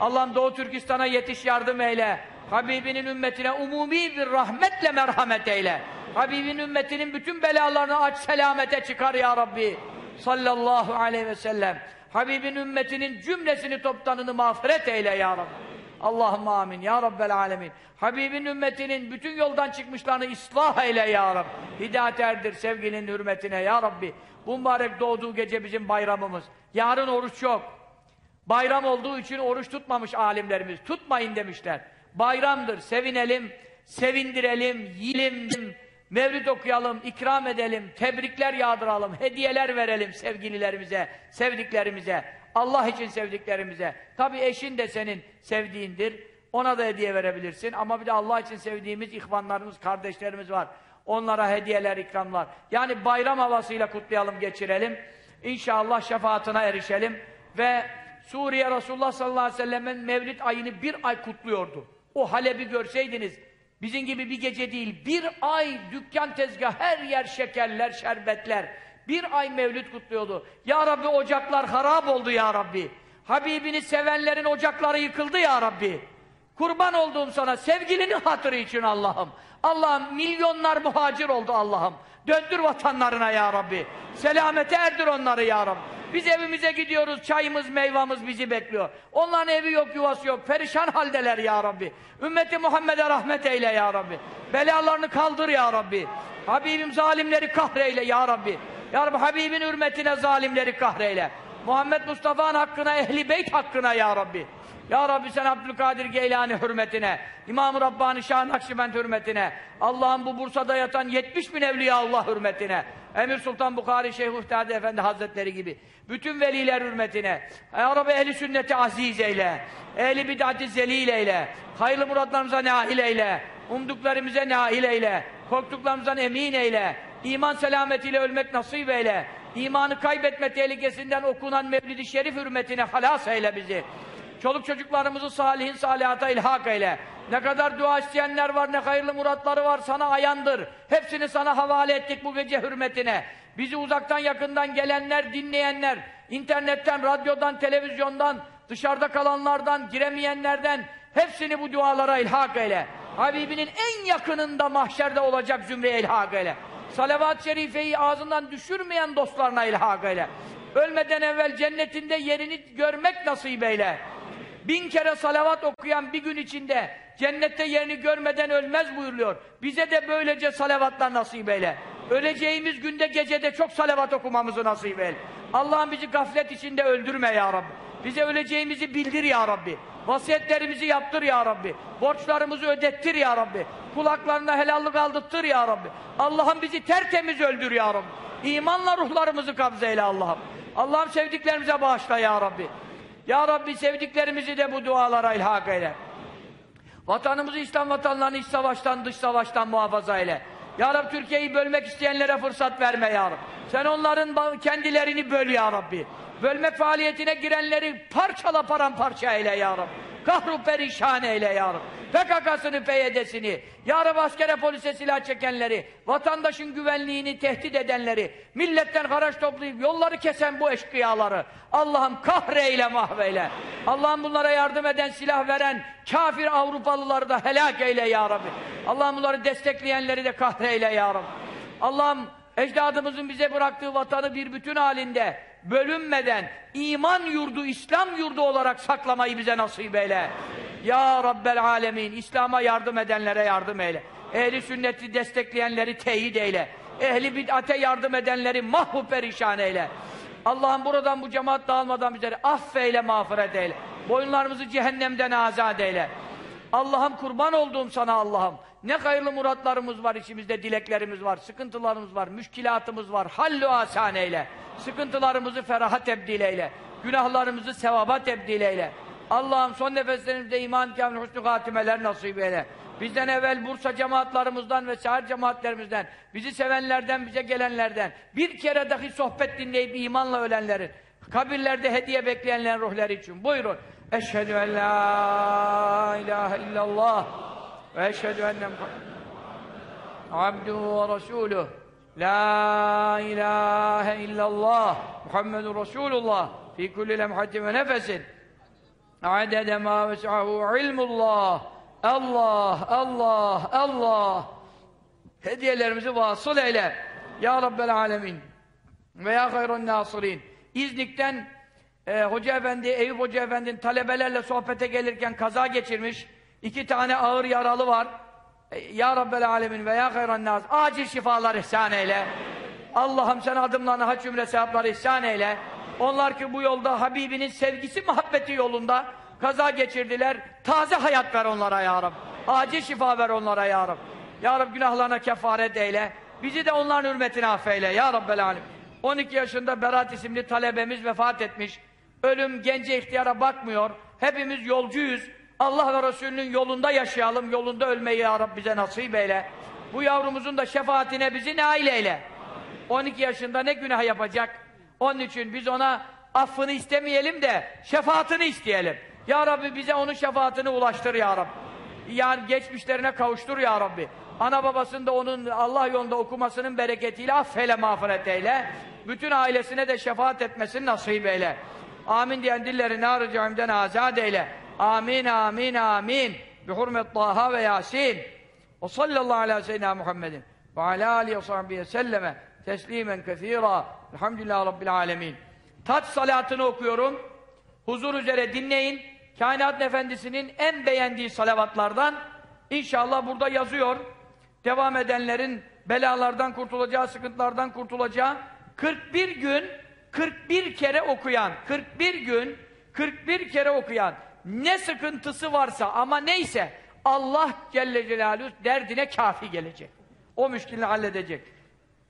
[SPEAKER 1] Allah'ım Doğu Türkistan'a yetiş yardım eyle. Habibinin ümmetine umumi bir rahmetle merhamet eyle. Habibin ümmetinin bütün belalarını aç selamete çıkar ya Rabbi. Sallallahu aleyhi ve sellem. Habibin ümmetinin cümlesini toptanını mağfiret eyle ya Rabbi. Allahümme amin ya Rabbel alemin. Habibin ümmetinin bütün yoldan çıkmışlarını ıslah eyle ya Rabbi. Hidayet erdir sevginin hürmetine ya Rabbi. Bu mübarek doğduğu gece bizim bayramımız. Yarın oruç yok. Bayram olduğu için oruç tutmamış alimlerimiz. Tutmayın demişler. Bayramdır, sevinelim, sevindirelim, yiyelim, mevlid okuyalım, ikram edelim, tebrikler yağdıralım, hediyeler verelim sevgililerimize, sevdiklerimize, Allah için sevdiklerimize. Tabi eşin de senin sevdiğindir, ona da hediye verebilirsin ama bir de Allah için sevdiğimiz ihvanlarımız, kardeşlerimiz var. Onlara hediyeler, ikramlar. Yani bayram havasıyla kutlayalım, geçirelim. İnşallah şefaatine erişelim ve Suriye Resulullah sallallahu aleyhi ve sellem'in Mevlid ayını bir ay kutluyordu. O Halep'i görseydiniz, bizim gibi bir gece değil, bir ay dükkan tezgah, her yer şekerler, şerbetler. Bir ay Mevlid kutluyordu. Ya Rabbi ocaklar harap oldu ya Rabbi. Habibini sevenlerin ocakları yıkıldı ya Rabbi. Kurban olduğum sana sevgilinin hatırı için Allah'ım. Allah'ım milyonlar muhacir oldu Allah'ım. Döndür vatanlarına ya Rabbi. Selamete erdir onları ya Rabbi. Biz evimize gidiyoruz, çayımız, meyvamız bizi bekliyor. Onların evi yok, yuvası yok. Perişan haldeler ya Rabbi. Ümmeti Muhammed'e rahmet eyle ya Rabbi. Belalarını kaldır ya Rabbi. Habibim zalimleri kahreyle ya Rabbi. Ya Rabbi Habibin hürmetine zalimleri kahreyle. Muhammed Mustafa'nın hakkına, ehli beyt hakkına ya Rabbi. Ya Rabbi sen Abdülkadir Geylani hürmetine, İmam-ı Rabbani Şah Nakşibend hürmetine, Allah'ın bu Bursa'da yatan 70 bin evliya Allah hürmetine, Emir Sultan Bukhari Şeyh Uhtadi Efendi Hazretleri gibi, bütün veliler hürmetine, Ya Rabbi ehli sünneti aziz eyle, ehli bid'ati zelil eyle, hayırlı muratlarımıza nail eyle, umduklarımıza nail eyle, korktuklarımızdan emin eyle, iman selametiyle ölmek nasip eyle, imanı kaybetme tehlikesinden okunan Mevlid-i Şerif hürmetine halas eyle bizi. Çoluk çocuklarımızı salihin salihata ilhak eyle. Ne kadar dua isteyenler var, ne hayırlı muratları var, sana ayandır. Hepsini sana havale ettik bu gece hürmetine. Bizi uzaktan yakından gelenler, dinleyenler, internetten, radyodan, televizyondan, dışarıda kalanlardan, giremeyenlerden, hepsini bu dualara ilhak eyle. Habibinin en yakınında mahşerde olacak zümreye ilhak eyle. Salavat-ı şerifeyi ağzından düşürmeyen dostlarına ilhak eyle. Ölmeden evvel cennetinde yerini görmek nasip eyle. Bin kere salavat okuyan bir gün içinde cennette yerini görmeden ölmez buyuruyor. Bize de böylece salavatlar nasip eyle. Öleceğimiz günde gecede çok salavat okumamızı nasip eyle. Allah'ım bizi gaflet içinde öldürme ya Rabbi. Bize öleceğimizi bildir ya Rabbi. Vasiyetlerimizi yaptır ya Rabbi. Borçlarımızı ödettir ya Rabbi. Kulaklarına helallik aldırttır ya Rabbi. Allah'ım bizi tertemiz öldür ya Rabbi. İmanla ruhlarımızı kabzeyle Allah'ım. Allah'ım sevdiklerimize bağışla ya Rabbi. Ya Rabbi sevdiklerimizi de bu dualara ilhak eyle. Vatanımızı, İslam vatanlarını iç savaştan, dış savaştan muhafaza eyle. Ya Rabbi Türkiye'yi bölmek isteyenlere fırsat verme ya Rabbi. Sen onların kendilerini böl ya Rabbi. Bölmek faaliyetine girenleri parçala paramparça eyle ya Rabbi. Kahru perişan eyle ya Rabbi. PKK'sını, PYD'sini, ya Rabbi askere polise silah çekenleri, vatandaşın güvenliğini tehdit edenleri, milletten haraç toplayıp yolları kesen bu eşkıyaları, Allah'ım kahreyle mahveyle. Allah'ım bunlara yardım eden, silah veren, kafir Avrupalıları da helak eyle ya Rabbi. Allah'ım bunları destekleyenleri de kahreyle ya Rabbi. Allah'ım ecdadımızın bize bıraktığı vatanı bir bütün halinde bölünmeden iman yurdu, İslam yurdu olarak saklamayı bize nasip eyle. Ya Rabbel Alemin, İslam'a yardım edenlere yardım eyle. Ehli sünneti destekleyenleri teyit eyle. Ehli bid'ate yardım edenleri mahvu perişan eyle. Allah'ım buradan bu cemaat dağılmadan bizleri affeyle, mağfiret eyle. Boyunlarımızı cehennemden azat eyle. Allah'ım kurban olduğum sana Allah'ım. Ne hayırlı muratlarımız var içimizde, dileklerimiz var, sıkıntılarımız var, müşkilatımız var. Hallu asan eyle. Sıkıntılarımızı feraha tebdil eyle. Günahlarımızı sevaba tebdil eyle. Allah'ım son nefeslerimizde iman kamil husnü hatimeler nasip eyle. Bizden evvel Bursa cemaatlarımızdan ve şehir cemaatlerimizden, bizi sevenlerden, bize gelenlerden, bir kere dahi sohbet dinleyip imanla ölenlerin, kabirlerde hediye bekleyenlerin ruhları için. Buyurun. Eşhedü en la ilahe illallah ve eşhedü enne abduhu ve resuluh. La ilahe illallah. Muhammedun Resulullah. Fi kulli lemhatin ve nefesin. Adede ma ves'ahu ilmullah. Allah, Allah, Allah. Hediyelerimizi vasıl eyle. Ya Rabbel Alemin. Ve ya hayrun nasirin. İznik'ten e, Hoca Efendi, Eyüp Hoca Efendi'nin talebelerle sohbete gelirken kaza geçirmiş iki tane ağır yaralı var e, Ya Rabbel Alemin ve ya hayran nas acil şifalar ihsan eyle Allah'ım sen adımlarına hac cümle sevapları ihsan eyle onlar ki bu yolda Habibinin sevgisi, muhabbeti yolunda kaza geçirdiler. Taze hayat ver onlara ya Rab. Acil şifa ver onlara ya Rab. Ya Rab günahlarına kefaret eyle. Bizi de onların hürmetine affeyle ya Rabbel Alem. 12 yaşında Berat isimli talebemiz vefat etmiş. Ölüm gence ihtiyara bakmıyor. Hepimiz yolcuyuz. Allah ve Resulünün yolunda yaşayalım. Yolunda ölmeyi ya Rab bize nasip eyle. Bu yavrumuzun da şefaatine bizi nail eyle. 12 yaşında ne günah yapacak? Onun için biz ona affını istemeyelim de şefaatini isteyelim. Ya Rabbi bize onun şefaatini ulaştır ya Rabbi. Yani geçmişlerine kavuştur ya Rabbi. Ana babasını da onun Allah yolunda okumasının bereketiyle affeyle mağfiret eyle. Bütün ailesine de şefaat etmesini nasip eyle. Amin diyen dilleri nar-ı azad eyle. Amin, amin, amin. Bi hurmet Taha ve Yasin. Ve sallallahu ala seyyidina Muhammedin ve ala alihi ve sahbihi selleme teslimen kethira. Elhamdülillah Rabbil alemin. Taç salatını okuyorum. Huzur üzere dinleyin. Kainat Efendisi'nin en beğendiği salavatlardan inşallah burada yazıyor. Devam edenlerin belalardan kurtulacağı, sıkıntılardan kurtulacağı 41 gün 41 kere okuyan, 41 gün 41 kere okuyan ne sıkıntısı varsa ama neyse Allah Celle Celaluhu derdine kafi gelecek. O müşkilini halledecek.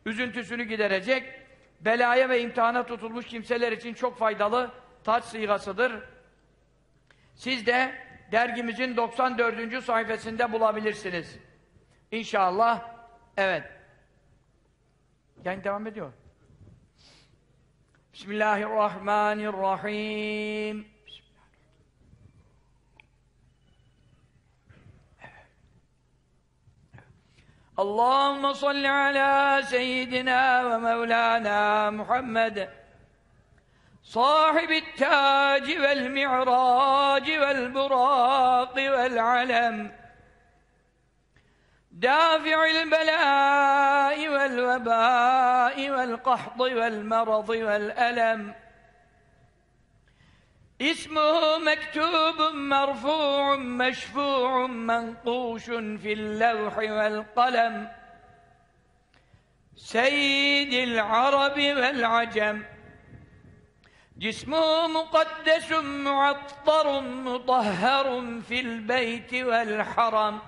[SPEAKER 1] Üzüntüsünü giderecek. Belaya ve imtihana tutulmuş kimseler için çok faydalı taç sigasıdır. Siz de dergimizin 94. sayfasında bulabilirsiniz. İnşallah. Evet. Yani devam ediyor. Bismillahirrahmanirrahim. اللهم صل على سيدنا ومولانا محمد. صاحب التاج والمعراج والبراق والعلم. دافع البلاء والوباء والقحط والمرض والألم. اسمه مكتوب مرفوع مشفوع منقوش في اللوح والقلم. سيد العرب والعجم. جسمه مقدس معطر مطهر في البيت والحرم.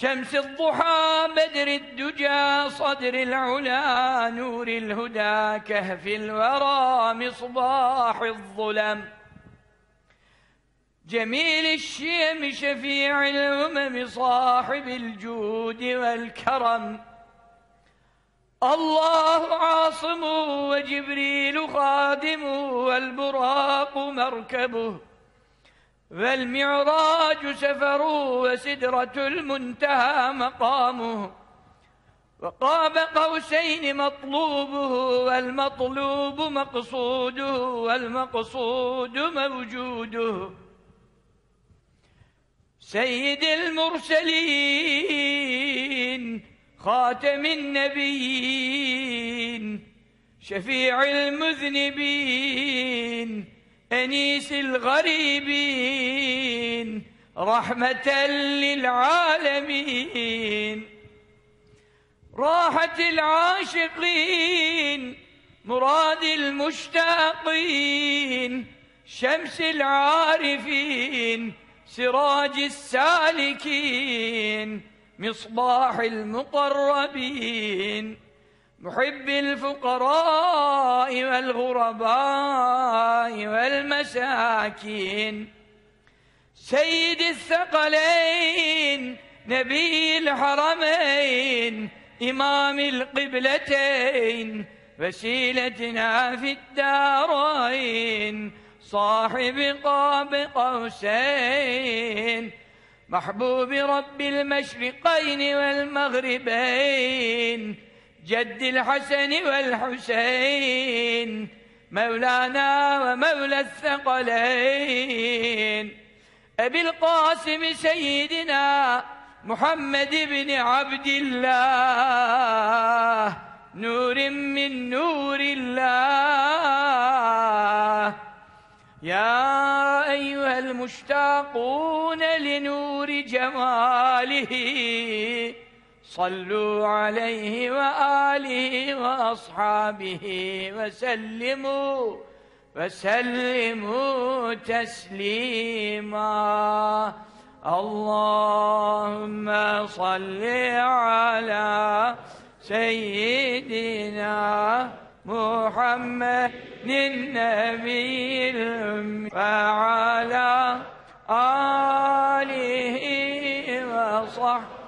[SPEAKER 1] شمس الضحى بدر الدجى صدر العلا نور الهدى كهف الورى مصباح الظلم. جميل الشيم شفيع الأمم صاحب الجود والكرم. الله عاصم وجبريل خادم والبراق مركبه. والمعراج سفر وسدرة المنتهى مقامه وقاب قوسين مطلوبه والمطلوب مقصوده والمقصود موجوده. سيد المرسلين خاتم النبيين شفيع المذنبين أنيس الغريبين رحمة للعالمين. راحة العاشقين مراد المشتاقين. شمس العارفين سراج السالكين. مصباح المقربين. محب الفقراء والغرباء والمساكين. سيد الثقلين نبي الحرمين إمام القبلتين وسيلتنا في الدارين صاحب قاب قوسين محبوب رب المشرقين والمغربين. جد الحسن والحسين مولانا ومولى الثقلين. أبي القاسم سيدنا محمد بن عبد الله نور من نور الله. يا أيها المشتاقون لنور جماله صلوا عليه وآله وأصحابه وسلموا وسلموا تسليما. اللهم صل على سيدنا محمد النبي الأمي وعلى آله وصحبه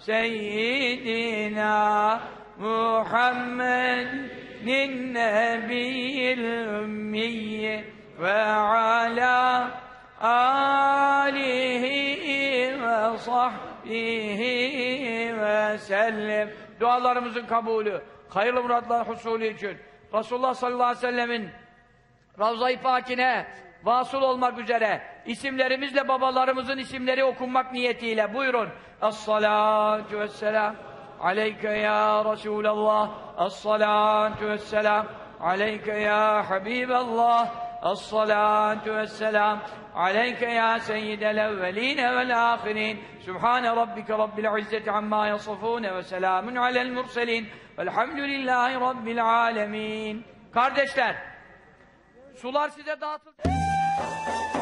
[SPEAKER 1] سيدنا محمد النبي الأمي وعلى آله وصحبه وسلم dualarımızın kabulü, hayırlı muratlar husulü için Resulullah sallallahu aleyhi ve sellemin Ravza-i Pakine vasıl olmak üzere isimlerimizle babalarımızın isimleri okunmak niyetiyle buyurun. Es-salatu vesselam aleyke ya Resulallah. Es-salatu vesselam aleyke ya Habiballah. Es-salatu vesselam عليك يا سيد الأولين والآخرين سبحان ربك رب العزة عما يصفون وسلام على المرسلين والحمد لله رب العالمين Kardeşler, sular size dağıtıldı. Música